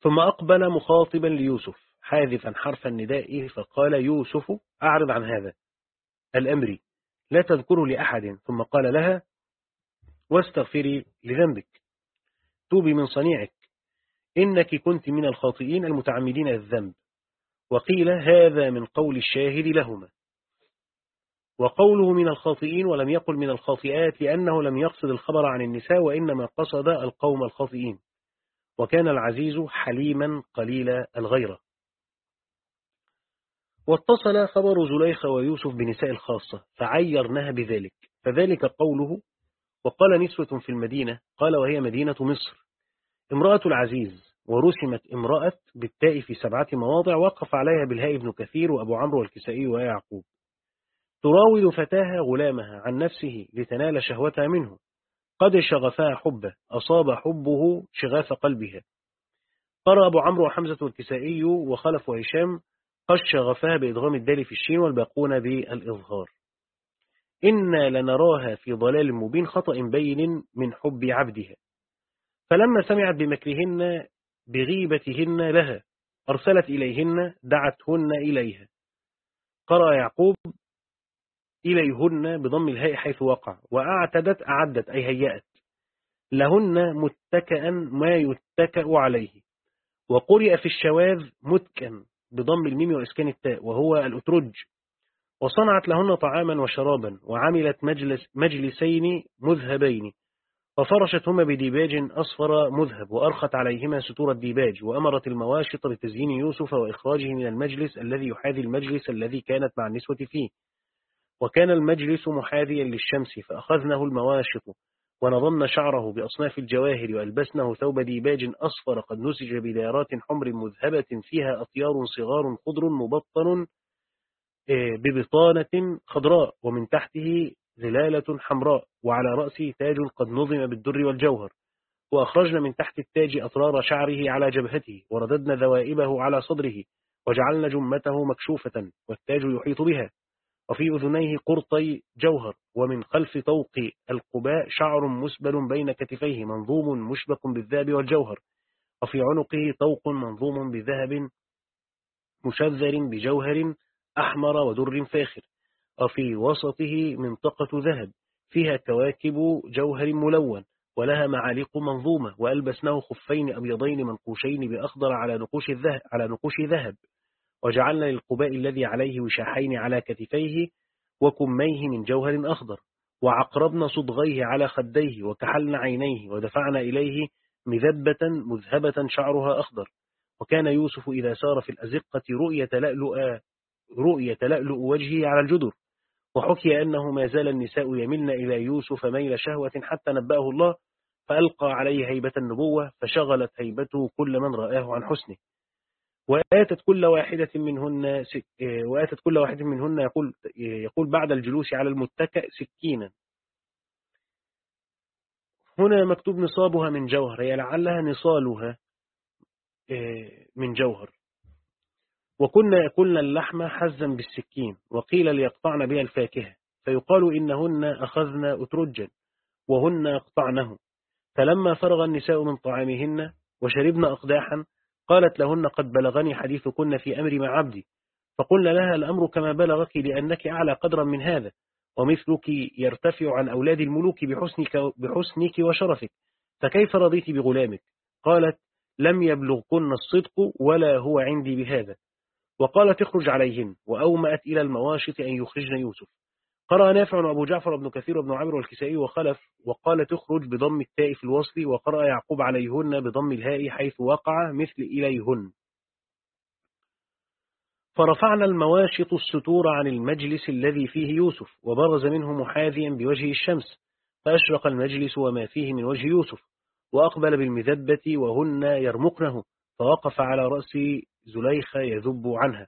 ثم أقبل مخاطبا ليوسف حاذفا حرف النداء فقال يوسف أعرض عن هذا الأمر لا تذكره لأحد. ثم قال لها واستغفري لذنبك. توبي من صنيعك. إنك كنت من الخاطئين المتعمدين الذنب. وقيل هذا من قول الشاهد لهما. وقوله من الخاطئين ولم يقل من الخاطئات لأنه لم يقصد الخبر عن النساء وإنما قصد القوم الخاطئين. وكان العزيز حليما قليل الغيرة. واتصل خبر زليخة ويوسف بنساء الخاصة فعيرناها بذلك فذلك قوله وقال نسوة في المدينة قال وهي مدينة مصر. امرأة العزيز ورسمت امرأة بالتاء في سبعة مواضع وقف عليها بالهاء ابن كثير وأبو عمرو والكسائي ويعقوب. تراود فتاها غلامها عن نفسه لتنال شهوتها منه. قد شغفها حبه أصاب حبه شغاف قلبها قرأ أبو عمرو وحمزة والكسائي وخلف وهشام قد شغفها بإدغام الدال في الشين والباقون بالإظهار. إنا لنراها في ضلال مبين خطأ بين من حب عبدها. فلما سمعت بمكرهن بغيبتهن لها أرسلت إليهن دعتهن إليها. قرأ يعقوب إليهن بضم الهاء حيث وقع وأعتدت أعدت أي هيأت. لهن متكئا ما يتكأ عليه. وقرئ في الشواذ متكا بضم الميم وإسكان التاء وهو الأترج. وصنعت لهن طعاما وشرابا وعملت مجلس مجلسين مذهبين. وفرشتهما بديباج أصفر مذهب وأرخت عليهما ستور الديباج. وأمرت المواشط بتزيين يوسف وإخراجه من المجلس الذي يحاذي المجلس الذي كانت مع النسوة فيه. وكان المجلس محاذيا للشمس فأخذنه المواشط ونظمن شعره بأصناف الجواهر وألبسنه ثوب ديباج أصفر قد نسج بدارات حمر مذهبة فيها أطيار صغار خضر مبطن آه، ببطانة خضراء ومن تحته ظلالة حمراء وعلى رأسه تاج قد نظم بالدر والجوهر. وأخرجنا من تحت التاج أطرار شعره على جبهته ورددنا ذوائبه على صدره وجعلنا جمته مكشوفة والتاج يحيط بها. وفي أذنيه قرطي جوهر ومن خلف طوق القباء شعر مسبل بين كتفيه منظوم مشبك بالذهب والجوهر وفي عنقه طوق منظوم بذهب مشذر بجوهر أحمر ودر فاخر وفي وسطه منطقة ذهب فيها كواكب جوهر ملون ولها معالق منظومة وألبسناه خفين أبيضين منقوشين بأخضر على نقوش الذهب على نقوش ذهب. وجعلنا للقباء الذي عليه وشاحين على كتفيه وكميه من جوهر أخضر وعقربنا صدغيه على خديه وكحلنا عينيه ودفعنا إليه مذبة مذهبة شعرها أخضر. وكان يوسف إذا سار في الأزقة رؤية لألؤ, رؤية لألؤ وجهه على الجدر. وحكي أنه ما زال النساء يملن إلى يوسف ميل شهوة حتى نبأه الله فألقى عليه هيبة النبوة فشغلت هيبته كل من رآه عن حسنه. وآتت كل واحدة منهن وآتت كل واحدة منهن يقول يقول بعد الجلوس على المتكأ سكينا. هنا مكتوب نصابها من جوهر هي لعلها نصالها من جوهر. وكنا يأكلن اللحم حزا بالسكين وقيل ليقطعن بها الفاكهة فيقال إنهن أخذن أترجا وهن يقطعنه فلما فرغ النساء من طعامهن وشربن أقداحا قالت لهن قد بلغني حديثكن في أمر مع عبدي فقلنا لها الأمر كما بلغك لأنك أعلى قدرا من هذا ومثلك يرتفع عن أولاد الملوك بحسنك, بحسنك وشرفك فكيف رضيت بغلامك؟ قالت لم يبلغكن الصدق ولا هو عندي بهذا وقالت اخرج عليهن وأومأت إلى المواشط أن يخرجن يوسف. قرأ نافع وأبو جعفر بن كثير وابن عمرو والكسائي وخلف وقال تخرج بضم التاء في الوصل وقرأ يعقوب عليهن بضم الهاء حيث وقع مثل إليهن. فرفعنا المواشط الستور عن المجلس الذي فيه يوسف وبرز منه محاذيا بوجه الشمس فأشرق المجلس وما فيه من وجه يوسف وأقبل بالمذبة وهن يرمقنه فوقف على رأس زليخة يذب عنها.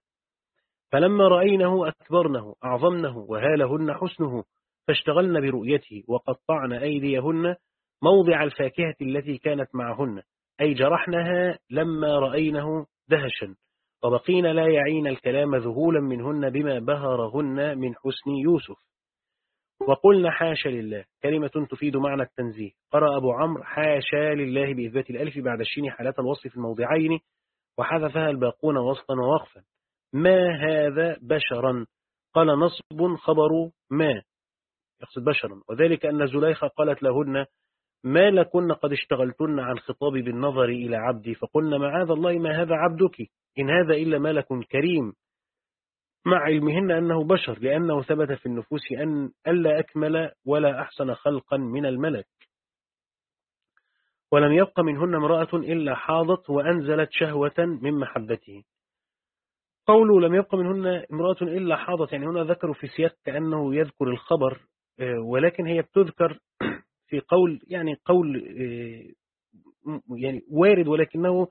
فلما رأينه أكبرنه أعظمنه وهالهن حسنه فاشتغلن برؤيته وقطعن أيديهن موضع الفاكهة التي كانت معهن أي جرحنها لما رأينه دهشا. وبقين لا يعين الكلام ذهولا منهن بما بهرهن من حسن يوسف. وقلنا حاشا لله كلمة تفيد معنى التنزيه. قرأ أبو عمرو حاشا لله بإثبات الألف بعد الشين حالات الوصف في الموضعين وحذفها الباقون وصفا ووقفا. ما هذا بشرا؟ قال نصب خبر ما. يقصد بشرا. وذلك أن زليخة قالت لهن ما لكن قد اشتغلتن عن خطابي بالنظر إلى عبدي؟ فقلنا معاذ الله ما هذا عبدك؟ إن هذا إلا ملك كريم. مع علمهن أنه بشر لأنه ثبت في النفوس أن ألا أكمل ولا أحسن خلقا من الملك. ولم يبق منهن امرأة إلا حاضت وأنزلت شهوة من محبته. قوله لم يبق منهن امرأة إلا حاضت يعني هنا ذكروا في سياق كأنه يذكر الخبر آه، ولكن هي بتذكر في قول يعني قول آه، يعني وارد ولكنه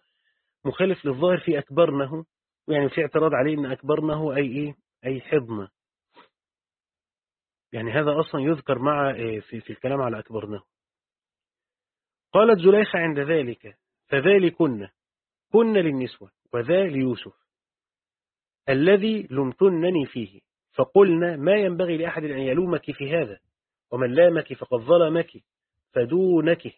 مخالف للظاهر في أكبرنه يعني في اعتراض عليه أن أكبرنه أي إيه أي حضن يعني هذا أصلا يذكر مع آه، في, في الكلام على أكبرنه. قالت زليخة عند ذلك فذلكن كن للنسوة وذا ليوسف. الذي لمتنني فيه. فقلنا ما ينبغي لأحد أن يلومك في هذا ومن لامك فقد ظلمك فدونك.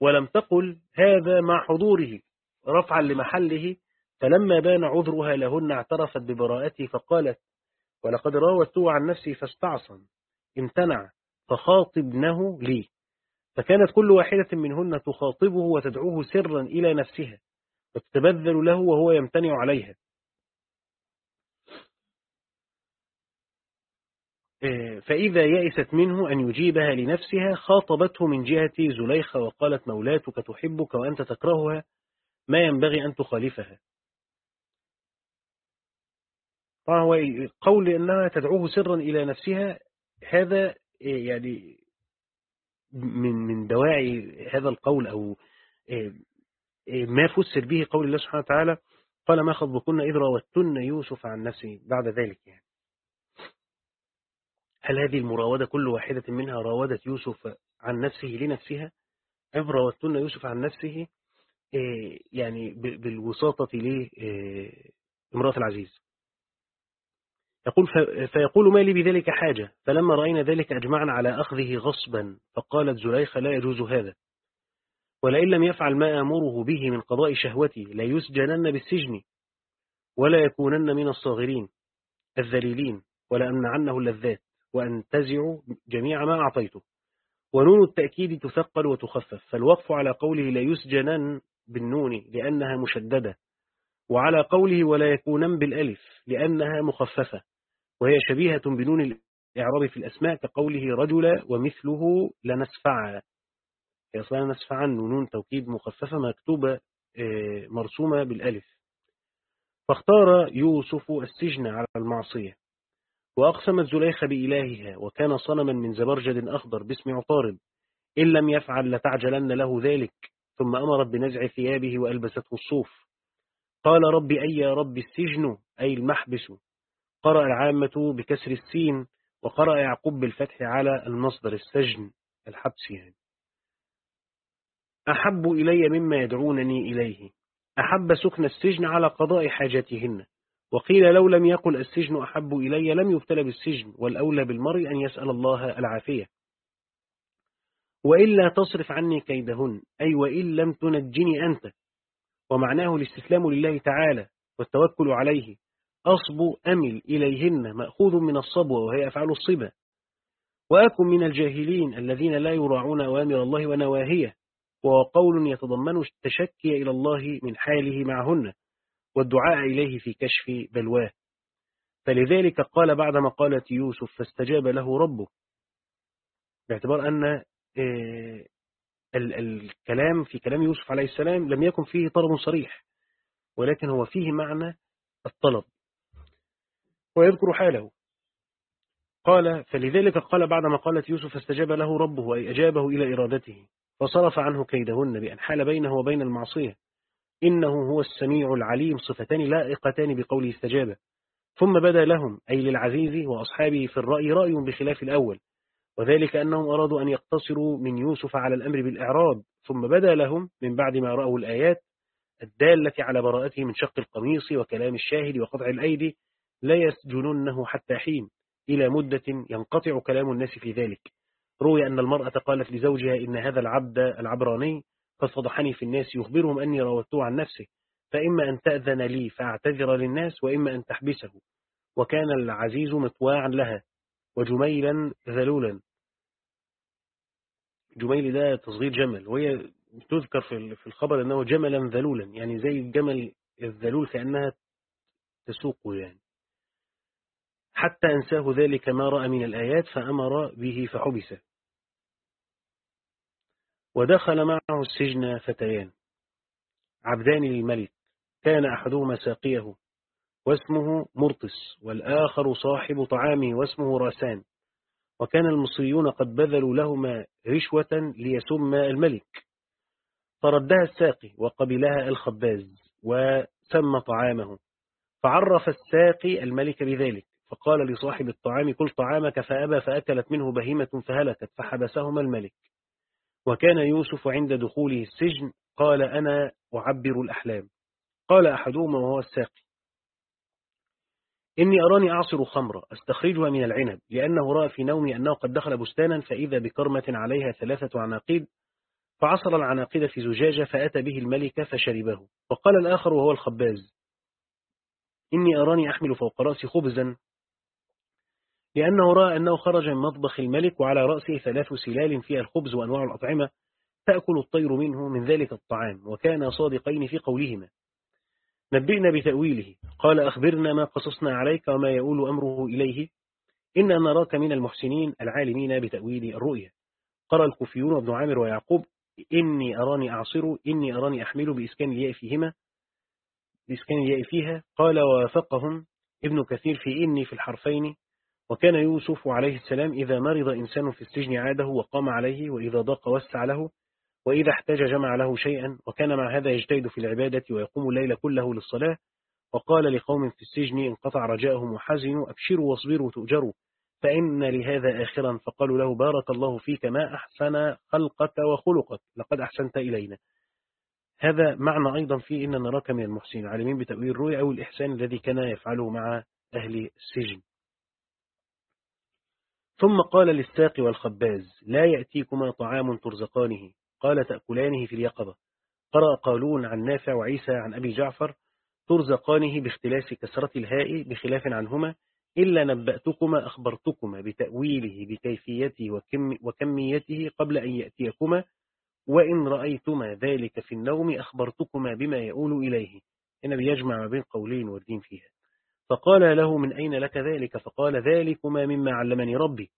ولم تقل هذا مع حضوره. رفعا لمحله فلما بان عذرها لهن اعترفت ببراءته فقالت ولقد راودته عن نفسي فاستعصم امتنع فخاطبنه لي. فكانت كل واحدة منهن تخاطبه وتدعوه سرا إلى نفسها وتتبذل له وهو يمتنع عليها. فإذا يئست منه أن يجيبها لنفسها خاطبته من جهة زليخة وقالت مولاتك تحبك وأنت تكرهها ما ينبغي أن تخالفها. طبعا هو قول أنها تدعوه سرا إلى نفسها هذا آه، يعني من من دواعي هذا القول أو آه، ما فسر به قول الله سبحانه وتعالى قال ما خطبكن إذ راوتن يوسف عن نفسه بعد ذلك يعني. هل هذه المراودة كل واحدة منها راودت يوسف عن نفسه لنفسها؟ أم راودتن يوسف عن نفسه آه، يعني بالوساطة لامرأة آه، العزيز. يقول فيقول ما لي بذلك حاجة فلما رأينا ذلك أجمعنا على أخذه غصبا فقالت زليخة لا يجوز هذا. ولئن لم يفعل ما أمره به من قضاء شهوتي ليسجنن بالسجن ولا يكونن من الصاغرين الذليلين ولا أمنعنه اللذات. وأنتزع جميع ما أعطيته. ونون التأكيد تثقل وتخفف فالوقف على قوله لا يسجنن بالنون لأنها مشددة وعلى قوله ولا يكونن بالألف لأنها مخففة وهي شبيهة بنون الإعراب في الأسماء كقوله رجل ومثله لنسفع أصلا نسفعا نون توكيد مخففة مكتوبة آه، مرسومة بالألف. فاختار يوسف السجن على المعصية. وأقسمت زليخة بإلهها وكان صنما من زبرجد أخضر باسم عطارد إن لم يفعل لتعجلن له ذلك ثم أمرت بنزع ثيابه وألبسته الصوف. قال رب أي يا رب السجن أي المحبس. قرأ العامة بكسر السين وقرأ يعقوب بالفتح على المصدر السجن الحبس يعني. أحب إلي مما يدعونني إليه. أحب سكن السجن على قضاء حاجتهن. وقيل لو لم يقل السجن أحب إلي لم يبتل بالسجن والأولى بالمرء أن يسأل الله العافية. وإلا تصرف عني كيدهن أي وإن لم تنجني أنت. ومعناه الاستسلام لله تعالى والتوكل عليه. أصب أمل إليهن مأخوذ من الصبوة وهي أفعال الصبا. وأكن من الجاهلين الذين لا يراعون أوامر الله ونواهيه. وهو قول يتضمن التشكي إلى الله من حاله معهن. والدعاء إليه في كشف بلواه. فلذلك قال بعد مقالة يوسف فاستجاب له ربه. باعتبار أن آه، الكلام في كلام يوسف عليه السلام لم يكن فيه طلب صريح ولكن هو فيه معنى الطلب. ويذكر حاله. قال فلذلك قال بعد مقالة يوسف فاستجاب له ربه أي أجابه إلى إرادته. فصرف عنه كيدهن بأن حال بينه وبين المعصية. إنه هو السميع العليم صفتان لائقتان بقوله استجابة. ثم بدا لهم أي للعزيز وأصحابه في الرأي رأي بخلاف الأول. وذلك أنهم أرادوا أن يقتصروا من يوسف على الأمر بالإعراض. ثم بدا لهم من بعد ما رأوا الآيات الدالة على براءته من شق القميص وكلام الشاهد وقطع الأيدي لا يسجننه حتى حين إلى مدة ينقطع كلام الناس في ذلك. روي أن المرأة قالت لزوجها إن هذا العبد العبراني فضحني في الناس يخبرهم أني راودته عن نفسه فإما أن تأذن لي فأعتذر للناس وإما أن تحبسه. وكان العزيز مطواعا لها وجميلا ذلولا. جميل ده تصغير جمل وهي تذكر في الخبر أنه جملا ذلولا يعني زي الجمل الذلول كأنها تسوقه يعني. حتى أنساه ذلك ما رأى من الآيات فأمر به فحبسه ودخل معه السجن فتيان. عبدان للملك كان أحدهما ساقيه واسمه مرطس والآخر صاحب طعامه واسمه راسان. وكان المصريون قد بذلوا لهما رشوة ليسم الملك. فردها الساقي وقبلها الخباز وسم طعامه. فعرف الساقي الملك بذلك فقال لصاحب الطعام كل طعامك فأبى فأكلت منه بهيمة فهلكت فحبسهما الملك. وكان يوسف عند دخوله السجن قال أنا أعبر الأحلام. قال أحدهما وهو الساقي. إني أراني أعصر خمرة أستخرجها من العنب لأنه رأى في نومي أنه قد دخل بستانا فإذا بكرمة عليها ثلاثة عناقيد فعصر العناقيد في زجاجة فأتى به الملك فشربه. وقال الآخر وهو الخباز إني أراني أحمل فوق رأسي خبزا لأنه رأى أنه خرج من مطبخ الملك وعلى رأسه ثلاث سلال فيها الخبز وأنواع الأطعمة تأكل الطير منه من ذلك الطعام وكان صادقين في قولهما. نبئنا بتأويله. قال أخبرنا ما قصصنا عليك وما يؤول أمره إليه. إنا نراك من المحسنين العالمين بتأويل الرؤيا. قرأ الكوفيون وابن عامر ويعقوب إني أراني أعصر إني أراني أحمل بإسكان الياء فيهما. بإسكان الياء فيها. قال ووافقهم ابن كثير في إني في الحرفين. وكان يوسف عليه السلام إذا مرض إنسان في السجن عاده وقام عليه وإذا ضاق وسع له وإذا احتاج جمع له شيئا وكان مع هذا يجتهد في العبادة ويقوم الليل كله للصلاة وقال لقوم في السجن انقطع رجاءهم وحزنوا أبشروا واصبروا تؤجروا فإن لهذا آخرا فقالوا له بارك الله فيك ما أحسن خلقك وخلقك لقد أحسنت إلينا. هذا معنى أيضا في إن نراك من المحسنين العالمين بتأويل الرؤيا أو الإحسان الذي كان يفعله مع أهل السجن. ثم قال للساق والخباز لا يأتيكما طعام ترزقانه. قال تأكلانه في اليقظة. قرأ قالون عن نافع وعيسى عن أبي جعفر ترزقانه باختلاس كسرة الهاء بخلاف عنهما إلا نبأتكما أخبرتكما بتأويله بكيفيته وكم وكميته قبل أن يأتيكما وإن رأيتما ذلك في النوم أخبرتكما بما يؤول إليه. هنا بيجمع ما بين قولين والدين فيها. فقال له من أين لك ذلك؟ فقال ذلكما مما علمني ربي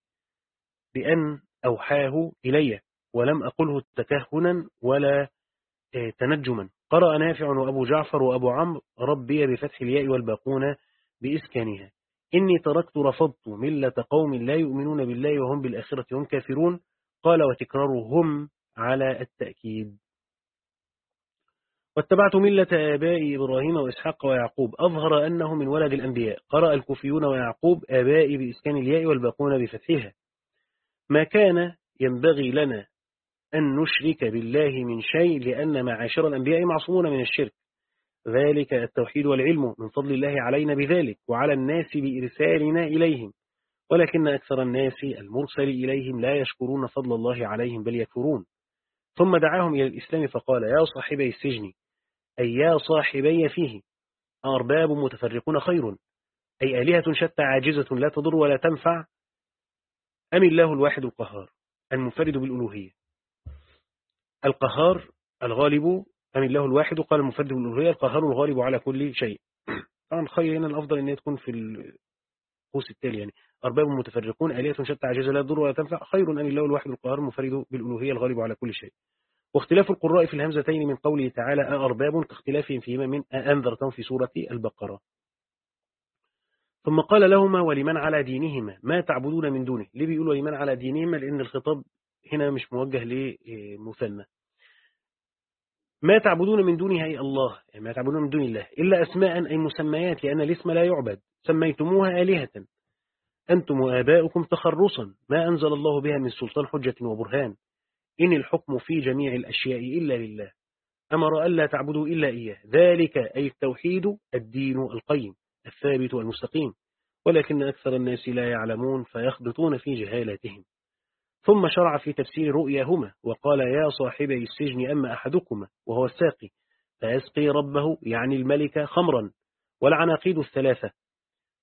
بأن أوحاه إلي ولم أقله تكهنا ولا آه، تنجما. قرأ نافع وأبو جعفر وأبو عمرو ربي بفتح الياء والباقون بإسكانها. إني تركت رفضت ملة قوم لا يؤمنون بالله وهم بالآخرة هم كافرون. قال وتكرارهم على التأكيد. واتبعت ملة آباء إبراهيم وإسحاق ويعقوب. أظهر أنه من ولد الأنبياء. قرأ الكوفيون ويعقوب آباء بإسكان الياء والباقون بفتحها. ما كان ينبغي لنا أن نشرك بالله من شيء لأن معاشر الأنبياء معصومون من الشرك. ذلك التوحيد والعلم. من فضل الله علينا بذلك وعلى الناس بإرسالنا إليهم. ولكن أكثر الناس المرسل إليهم لا يشكرون فضل الله عليهم بل يكفرون. ثم دعاهم إلى الإسلام فقال يا صاحبي السجن. أي يا صاحبي فيه. أرباب متفرقون خير. أي آلهة شتى عاجزة لا تضر ولا تنفع. أم الله الواحد القهار المنفرد بالألوهية. القهار الغالب أم الله الواحد قال المنفرد بالألوهية القهار الغالب على كل شيء. طبعا خير هنا الأفضل أن تكون في القوس التالي يعني. أرباب متفرقون آلهة شتى عاجزة لا تضر ولا تنفع خير. أم الله الواحد القهار المنفرد بالألوهية الغالب على كل شيء. واختلاف القراء في الهمزتين من قوله تعالى أأرباب كاختلافهم فيهما من أنذرتهم في سورة البقرة. ثم قال لهما ولمن على دينهما؟ ما تعبدون من دونه. ليه بيقول ولمن على دينهما؟ لأن الخطاب هنا مش موجه لمثنى ما تعبدون من دونه أي الله يعني ما تعبدون من دون الله إلا أسماء أي مسميات لأن الاسم لا يعبد. سميتموها آلهة. أنتم وآباؤكم تخرصا. ما أنزل الله بها من سلطان حجة وبرهان. إن الحكم في جميع الأشياء إلا لله. أمر ألا تعبدوا إلا إياه. ذلك أي التوحيد الدين القيم الثابت المستقيم ولكن أكثر الناس لا يعلمون فيخبطون في جهالاتهم ثم شرع في تفسير رؤياهما وقال يا صاحبي السجن أما أحدكما وهو الساقي. فيسقي ربه يعني الملك خمرا والعناقيد الثلاثة.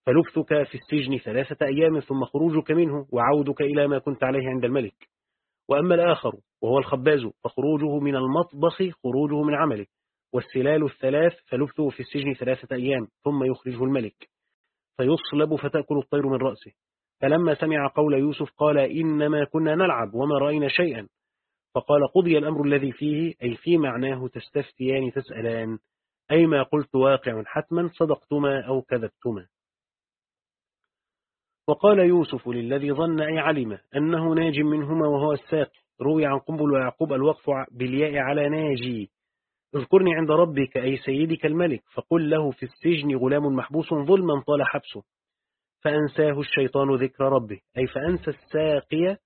فلبثك في السجن ثلاثة أيام ثم خروجك منه وعودك إلى ما كنت عليه عند الملك. وأما الآخر وهو الخباز فخروجه من المطبخ خروجه من عمله والسلال الثلاث فلبثه في السجن ثلاثة أيام ثم يخرجه الملك فيصلب فتأكل الطير من رأسه. فلما سمع قول يوسف قال إنما كنا نلعب وما رأينا شيئا. فقال قضي الأمر الذي فيه أي في معناه تستفتيان تسألان أي ما قلت واقع حتما صدقتما أو كذبتما. وقال يوسف للذي ظن أي علم أنه ناج منهما وهو الساقي روي عن قنبل ويعقوب الوقف بالياء على ناجي اذكرني عند ربك أي سيدك الملك فقل له في السجن غلام محبوس ظلما طال حبسه فأنساه الشيطان ذكر ربه. أي فأنسى الساقية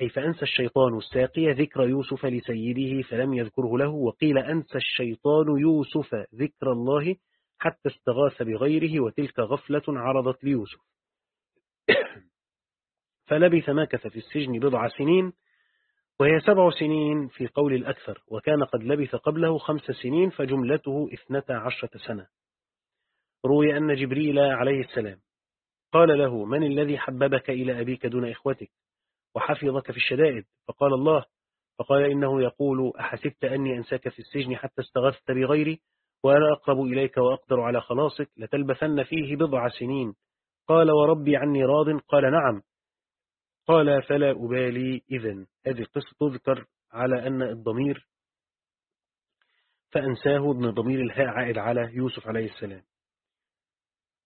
أي فأنسى الشيطان الساقية ذكر يوسف لسيده فلم يذكره له وقيل أنسى الشيطان يوسف ذكر الله حتى استغاث بغيره وتلك غفلة عرضت ليوسف. فلبث مكث في السجن بضع سنين وهي سبع سنين في قول الأكثر وكان قد لبث قبله خمس سنين فجملته اثنتا عشرة سنة. روي أن جبريل عليه السلام قال له من الذي حببك إلى أبيك دون إخوتك؟ وحفظك في الشدائد؟ فقال الله فقال إنه يقول أحسبت أني أنساك في السجن حتى استغثت بغيري وأنا أقرب إليك وأقدر على خلاصك لتلبثن فيه بضع سنين. قال وربي عني راض. قال نعم. قال فلا أبالي إذن. هذه القصة تذكر على أن الضمير فأنساه ابن ضمير الهاء عائد على يوسف عليه السلام.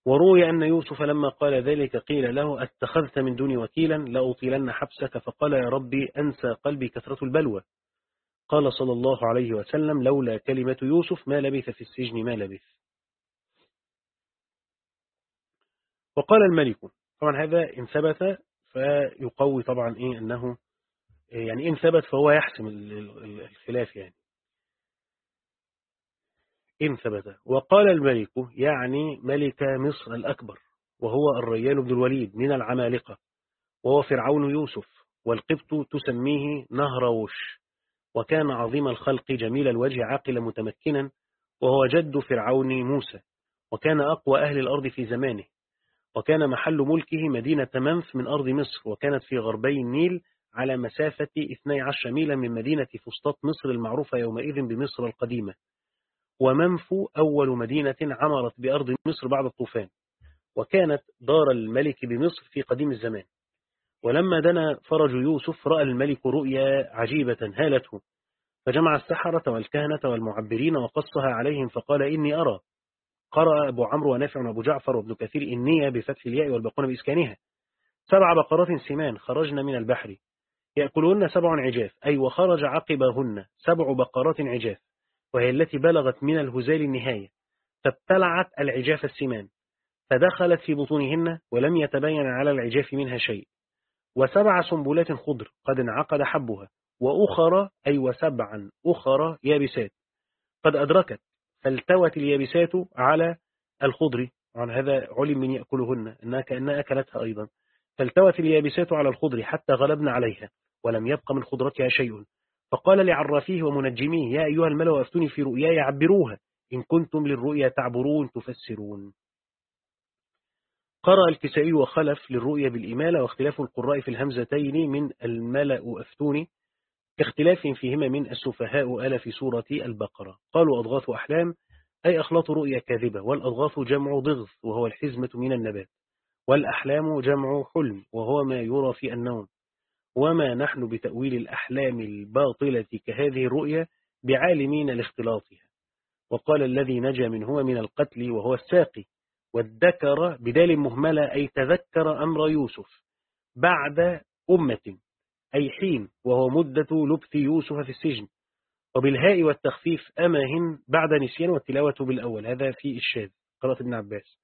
وروي أن يوسف لما قال ذلك قيل له أتخذت من دوني وكيلا لأطيلن حبسك. فقال يا ربي أنسى قلبي كثرة البلوى. قال صلى الله عليه وسلم لولا كلمة يوسف ما لبث في السجن ما لبث. وقال الملك. طبعا هذا إن ثبت فيقوي طبعا إيه أنه يعني إن ثبت فهو يحسم الخلاف يعني. إن ثبت. وقال الملك يعني ملك مصر الأكبر وهو الريان بن الوليد من العمالقة وهو فرعون يوسف والقبط تسميه نهروش وكان عظيم الخلق جميل الوجه عاقل متمكنا وهو جد فرعون موسى وكان أقوى أهل الأرض في زمانه. وكان محل ملكه مدينة منف من أرض مصر وكانت في غربي النيل على مسافة 12 ميلا من مدينة فسطاط مصر المعروفة يومئذ بمصر القديمة. ومنف أول مدينة عمرت بأرض مصر بعد الطوفان وكانت دار الملك بمصر في قديم الزمان. ولما دنا فرج يوسف رأى الملك رؤيا عجيبة هالته فجمع السحرة والكهنة والمعبرين وقصها عليهم فقال إني أرى قرأ أبو عمرو ونافع وأبو جعفر وابن كثير إني بفتح الياء والبقون بإسكانها. سبع بقرات سمان خرجن من البحر. يأكلهن سبع عجاف أي وخرج عقبهن سبع بقرات عجاف وهي التي بلغت من الهزال النهاية. فابتلعت العجاف السمان فدخلت في بطونهن ولم يتبين على العجاف منها شيء. وسبع سنبلات خضر قد انعقد حبها وأخرى أي وسبعا أخرى يابسات. قد أدركت فالتوت اليابسات على الخضر. عن هذا علم من يأكلهن أنها كأنها أكلتها أيضا. فالتوت اليابسات على الخضر حتى غلبنا عليها ولم يبق من خضرتها شيء. فقال لعرافيه ومنجميه يا أيها الملأ أفتوني في رؤياي عبروها. إن كنتم للرؤيا تعبرون تفسرون. قرأ الكسائي وخلف للرؤيا بالإمالة واختلاف القراء في الهمزتين من الملأ أفتوني. كاختلاف فيهما من السفهاء ألا في سورة البقرة. قالوا أضغاث أحلام أي أخلاط رؤيا كاذبة والأضغاث جمع ضغث وهو الحزمة من النبات. والأحلام جمع حلم وهو ما يرى في النوم. وما نحن بتأويل الأحلام الباطلة كهذه الرؤيا بعالمين لاختلاطها. وقال الذي نجا منهما من القتل وهو الساقي والذكر بدال مهملة أي تذكر أمر يوسف بعد أمة أي حين وهو مدة لبث يوسف في السجن. وبالهاء والتخفيف أماهن بعد نسيان والتلاوة بالأول. هذا في الشاذ قراءة ابن عباس.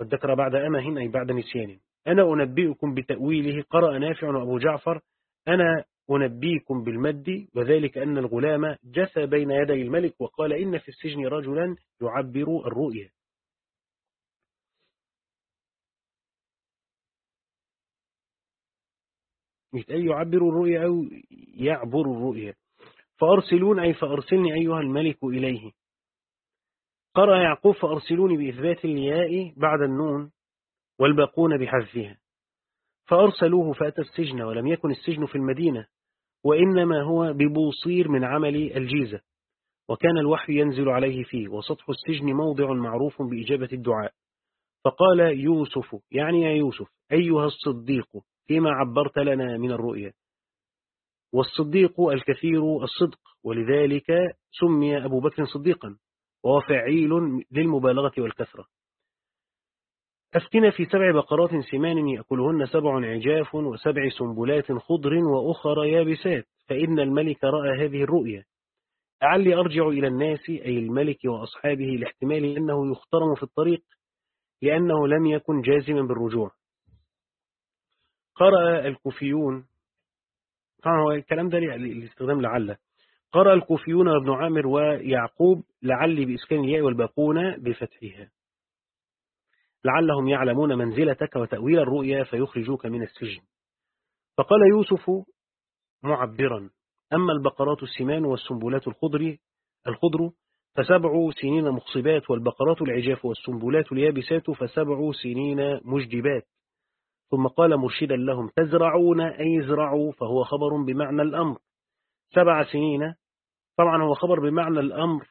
والذكر بعد أماهن أي بعد نسيان. أنا أنبئكم بتأويله. قرأ نافع وأبو جعفر. أنا أنبئكم بالمد وذلك أن الغلام جثى بين يدي الملك وقال إن في السجن رجلا يعبر الرؤيا. أي يعبر الرؤيا أو يعبر الرؤيا. فأرسلون أي فأرسلني أيها الملك إليه. قرأ يعقوب فأرسلوني بإثبات الياء بعد النون والباقون بحذفها. فأرسلوه فأتى السجن ولم يكن السجن في المدينة وإنما هو ببوصير من عمل الجيزة. وكان الوحي ينزل عليه فيه وسطح السجن موضع معروف بإجابة الدعاء. فقال يوسف يعني يا يوسف أيها الصديق فيما عبرت لنا من الرؤيا. والصديق الكثير الصدق ولذلك سمي أبو بكر صديقا وهو فعيل للمبالغة والكثرة. أفتنا في سبع بقرات سمان يأكلهن سبع عجاف وسبع سنبلات خضر وأخرى يابسات فإن الملك رأى هذه الرؤيا. لعلي أرجع إلى الناس أي الملك وأصحابه لاحتمال أنه يخترم في الطريق لأنه لم يكن جازما بالرجوع. قرأ الكوفيون. طبعا هو الكلام ده لاستخدام لعل قرأ الكوفيون وابن عامر ويعقوب لعلي بإسكان الياء والباقون بفتحها. لعلهم يعلمون منزلتك وتأويل الرؤيا فيخرجوك من السجن. فقال يوسف معبرا أما البقرات السمان والسنبلات الخضر الخضر فسبع سنين مخصبات والبقرات العجاف والسنبلات اليابسات فسبع سنين مجدبات. ثم قال مرشدا لهم تزرعون أي يزرعوا فهو خبر بمعنى الأمر. سبع سنين. طبعا هو خبر بمعنى الأمر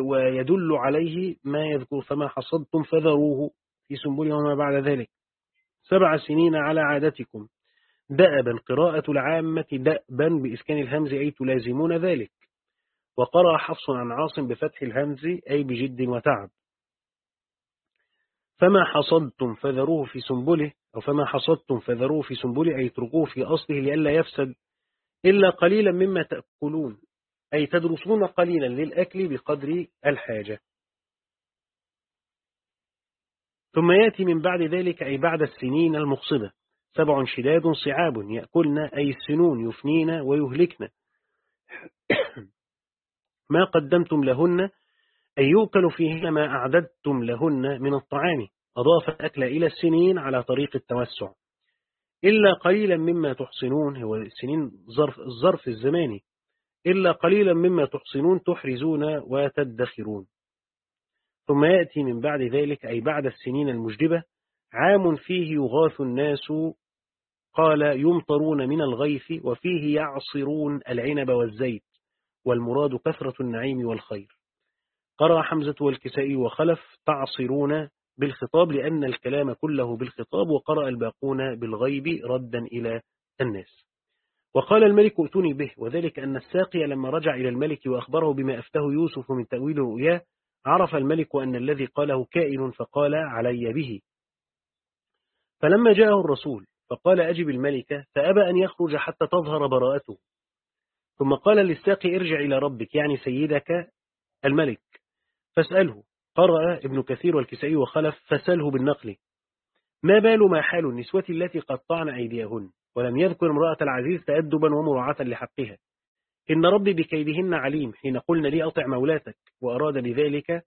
ويدل عليه ما يذكر فما حصدتم فذروه في سنبله وما بعد ذلك. سبع سنين على عادتكم. دأبا قراءة العامة دأبا بإسكان الهمز أي تلازمون ذلك. وقرأ حفص عن عاصم بفتح الهمز أي بجد وتعب. فما حصدتم فذروه في سنبله أو فما حصدتم فذروه في سنبله أي اتركوه في أصله لئلا يفسد إلا قليلا مما تأكلون أي تدرسون قليلا للأكل بقدر الحاجة. ثم يأتي من بعد ذلك أي بعد السنين المقصبة سبع شداد صعاب يأكلن أي السنون يفنين ويهلكن. ما قدمتم لهن أي يؤكل فيهن ما أعددتم لهن من الطعام أضاف الأكل إلى السنين على طريق التوسع. إلا قليلا مما تحصنون هو السنين ظرف الظرف الزماني إلا قليلا مما تحصنون تحرزون وتدخرون. ثم يأتي من بعد ذلك أي بعد السنين المجدبة عام فيه يغاث الناس قال يمطرون من الغيث وفيه يعصرون العنب والزيت والمراد كثرة النعيم والخير. قرأ حمزة والكسائي وخلف تعصرون بالخطاب لأن الكلام كله بالخطاب وقرأ الباقون بالغيب ردا إلى الناس. وقال الملك ائتوني به وذلك أن الساقي لما رجع إلى الملك وأخبره بما أفته يوسف من تأويله إياه عرف الملك أن الذي قاله كائن فقال علي به. فلما جاءه الرسول فقال أجب الملك فأبى أن يخرج حتى تظهر براءته. ثم قال للساقي ارجع إلى ربك يعني سيدك الملك. فاسأله. قرأ ابن كثير والكسائي وخلف فسأله بالنقل. ما بال ما حال النسوة التي قطعن أيديهن؟ ولم يذكر امرأة العزيز تأدبا ومراعاة لحقها. إن ربي بكيدهن عليم حين قلنا لي أطع مولاتك. وأراد بذلك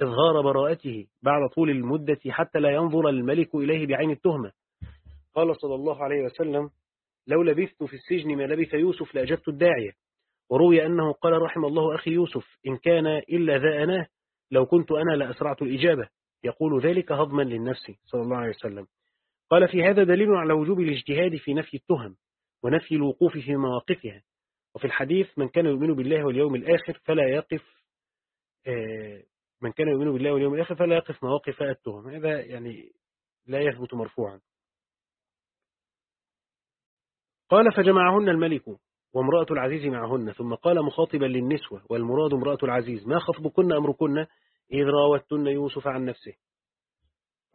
إظهار براءته بعد طول المدة حتى لا ينظر الملك إليه بعين التهمة. قال صلى الله عليه وسلم لو لبثت في السجن ما لبث يوسف لأجبت الداعية. وروي أنه قال رحم الله أخي يوسف إن كان إلا ذا أناة لو كنت أنا لأسرعت الإجابة. يقول ذلك هضما للنفس صلى الله عليه وسلم. قال في هذا دليل على وجوب الاجتهاد في نفي التهم ونفي الوقوف في مواقفها. وفي الحديث من كان يؤمن بالله واليوم الآخر فلا يقف آه، من كان يؤمن بالله واليوم الآخر فلا يقف مواقف التهم. هذا يعني لا يثبت مرفوعا. قال فجمعهن الملك. وامرأة العزيز معهن ثم قال مخاطبا للنسوة والمراد امرأة العزيز ما خطبكن أمركن إذ راوتن يوسف عن نفسه؟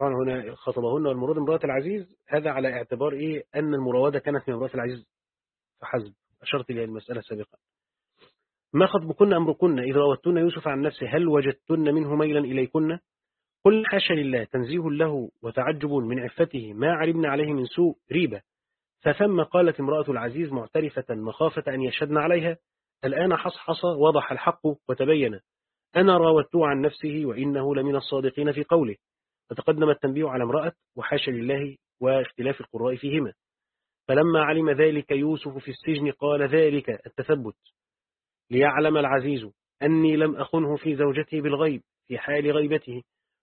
طبعا هنا خطبهن والمراد امرأة العزيز هذا على اعتبار إيه؟ أن المراودة كانت من امرأة العزيز. فحسب أشرت إلى المسألة سابقا. ما خطبكن أمركن إذ راوتن يوسف عن نفسه؟ هل وجدتن منه ميلا إليكن؟ قل حاشا لله تنزيه له وتعجب من عفته ما علمنا عليه من سوء ريبة. فثم قالت امرأة العزيز معترفة مخافة أن يشهدن عليها الآن حصحص وضح الحق وتبين أنا راودته عن نفسه وإنه لمن الصادقين في قوله فتقدم التنبيه على امرأة وحاشا لله واختلاف القراء فيهما. فلما علم ذلك يوسف في السجن قال ذلك التثبت ليعلم العزيز أني لم أخنه في زوجته بالغيب في حال غيبته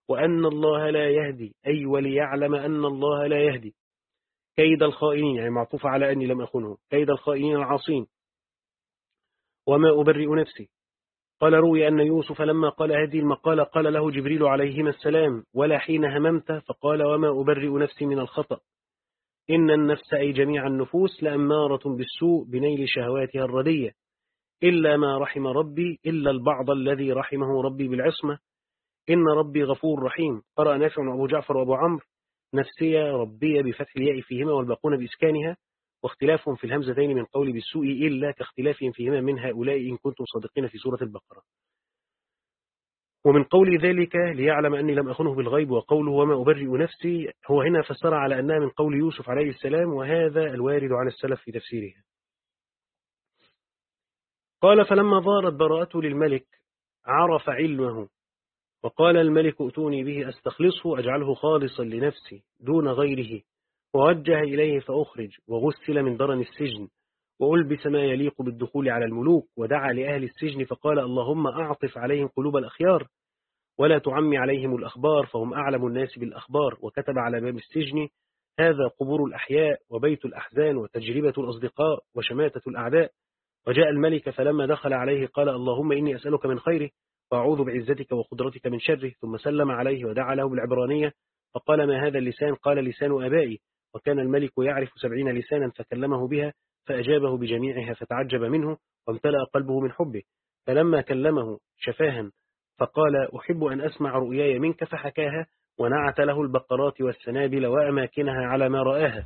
وأن الله لا يهدي أي وليعلم أن الله لا يهدي. كيد الخائنين يعني معطوف على أني لم أخنه كيد الخائنين العاصين. وما أبرئ نفسي. قال روي أن يوسف لما قال هذه المقالة قال له جبريل عليهما السلام ولا حين هممت؟ فقال وما أبرئ نفسي من الخطأ. إن النفس أي جميع النفوس لأمارة بالسوء بنيل شهواتها الردية. إلا ما رحم ربي إلا البعض الذي رحمه ربي بالعصمة. إن ربي غفور رحيم. قرأ نافع أبو جعفر وأبو عمرو. نفسية ربية بفتح الياء فيهما والباقون بإسكانها واختلاف في الهمزتين من قول بالسوء إلا كاختلافهم فيهما من هؤلاء إن كنتم صادقين في سورة البقرة. ومن قول ذلك ليعلم أني لم أخنه بالغيب وقوله وما أبرئ نفسي هو هنا فسر على أنها من قول يوسف عليه السلام وهذا الوارد عن السلف في تفسيرها. قال فلما ظهرت براءته للملك عرف علمه وقال الملك ائتوني به أستخلصه أجعله خالصا لنفسي دون غيره ووجه إليه فأخرج وغسل من درن السجن وألبس ما يليق بالدخول على الملوك ودعا لأهل السجن فقال اللهم أعطف عليهم قلوب الأخيار ولا تعمي عليهم الأخبار فهم أعلم الناس بالأخبار وكتب على باب السجن هذا قبور الأحياء وبيت الأحزان وتجربة الأصدقاء وشماتة الأعداء. وجاء الملك فلما دخل عليه قال اللهم إني أسألك من خيره وأعوذ بعزتك وقدرتك من شره ثم سلم عليه ودعا له بالعبرانية فقال ما هذا اللسان؟ قال لسان أبائي. وكان الملك يعرف سبعين لسانا فكلمه بها فأجابه بجميعها فتعجب منه وامتلأ قلبه من حبه. فلما كلمه شفاها فقال أحب أن أسمع رؤياي منك فحكاها ونعت له البقرات والسنابل وأماكنها على ما رآها.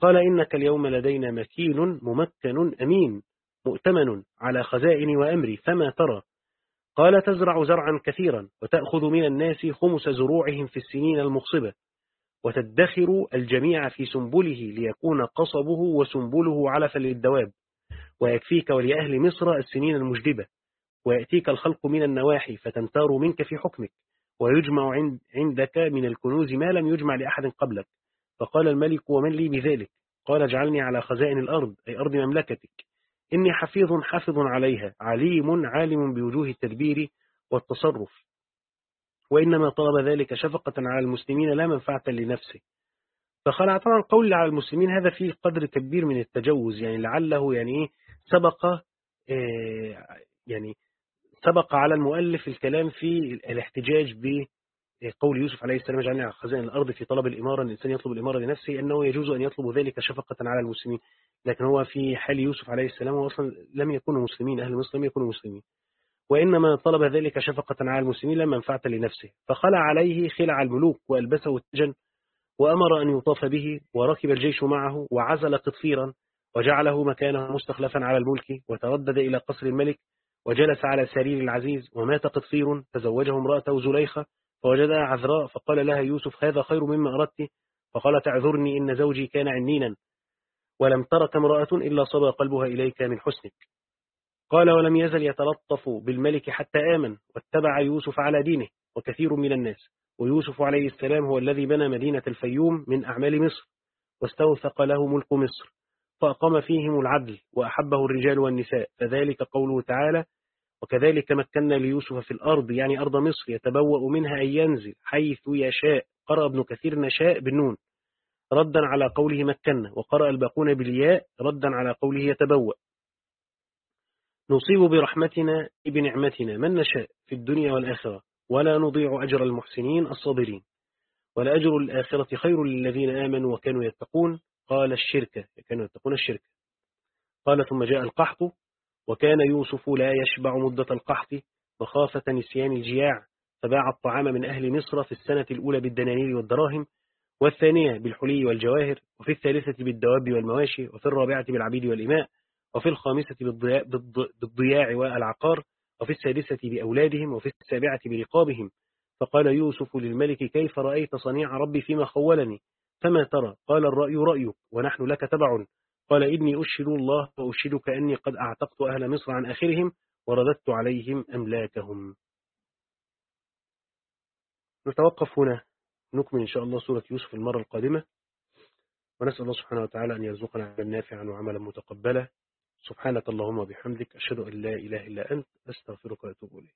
قال إنك اليوم لدينا مكين ممكن أمين مؤتمن على خزائن وأمري فما ترى؟ قال تزرع زرعا كثيرا وتأخذ من الناس خمس زروعهم في السنين المخصبة وتدخر الجميع في سنبله ليكون قصبه وسنبله علفا للدواب ويكفيك ولأهل مصر السنين المجدبة ويأتيك الخلق من النواحي فتنتار منك في حكمك ويجمع عندك من الكنوز ما لم يجمع لأحد قبلك. فقال الملك ومن لي بذلك؟ قال اجعلني على خزائن الأرض أي أرض مملكتك. إني حفيظ حافظ عليها عليم عالم بوجوه التدبير والتصرف. وإنما طلب ذلك شفقة على المسلمين لا منفعة لنفسه. فخلع طبعا قول على المسلمين هذا فيه قدر كبير من التجوز يعني لعله يعني إيه سبق آه، يعني سبق على المؤلف الكلام في الاحتجاج بقول يوسف عليه السلام على خزائن الأرض في طلب الإمارة أن الإنسان يطلب الإمارة لنفسه أنه يجوز أن يطلب ذلك شفقة على المسلمين. لكن هو في حال يوسف عليه السلام هو أصلا لم يكونوا مسلمين أهل مصر لم يكونوا مسلمين. وإنما طلب ذلك شفقة على المسلمين لما منفعة لنفسه. فخلع عليه خلع الملوك وألبسه التجن وأمر أن يطاف به وركب الجيش معه وعزل قطفيرا وجعله مكانه مستخلفا على الملك وتردد إلى قصر الملك وجلس على سرير العزيز ومات قطفير تزوجه امرأته زليخة فوجدها عذراء فقال لها يوسف هذا خير مما أردت؟ فقالت اعذرني إن زوجي كان عنينا ولم ترك امرأة إلا صبى قلبها إليك من حسنك. قال ولم يزل يتلطف بالملك حتى آمن واتبع يوسف على دينه وكثير من الناس. ويوسف عليه السلام هو الذي بنى مدينة الفيوم من أعمال مصر واستوثق له ملك مصر فأقام فيهم العدل وأحبه الرجال والنساء. فذلك قوله تعالى وكذلك مكنا ليوسف في الأرض يعني أرض مصر يتبوأ منها أن ينزل حيث يشاء. قرأ ابن كثير نشاء بالنون. ردا على قوله مكنا وقرأ الباقون بالياء ردا على قوله يتبوأ. نصيب برحمتنا بنعمتنا من نشاء في الدنيا والآخرة ولا نضيع أجر المحسنين الصابرين. ولأجر الآخرة خير للذين آمنوا وكانوا يتقون. قال الشركة كانوا يتقون الشركة قال ثم جاء القحط. وكان يوسف لا يشبع مدة القحط مخافة نسيان الجياع فباع الطعام من أهل مصر في السنة الأولى بالدنانير والدراهم والثانية بالحلي والجواهر وفي الثالثة بالدواب والمواشي وفي الرابعة بالعبيد والإماء وفي الخامسة بالضياع والعقار وفي السادسة بأولادهم وفي السابعة برقابهم فقال يوسف للملك كيف رأيت صنيع ربي فيما خولني؟ فما ترى؟ قال الرأي رأيك ونحن لك تبع. قال إني أشهد الله وأشهدك أني قد أعتقت أهل مصر عن آخرهم ورددت عليهم أملاكهم. نتوقف هنا. نكمل إن شاء الله سورة يوسف المرة القادمة. ونسأل الله سبحانه وتعالى أن يرزقنا عملا نافعا وعملا متقبلا. سبحانك اللهم وبحمدك أشهد أن لا إله إلا أنت أستغفرك وأتوب إليك.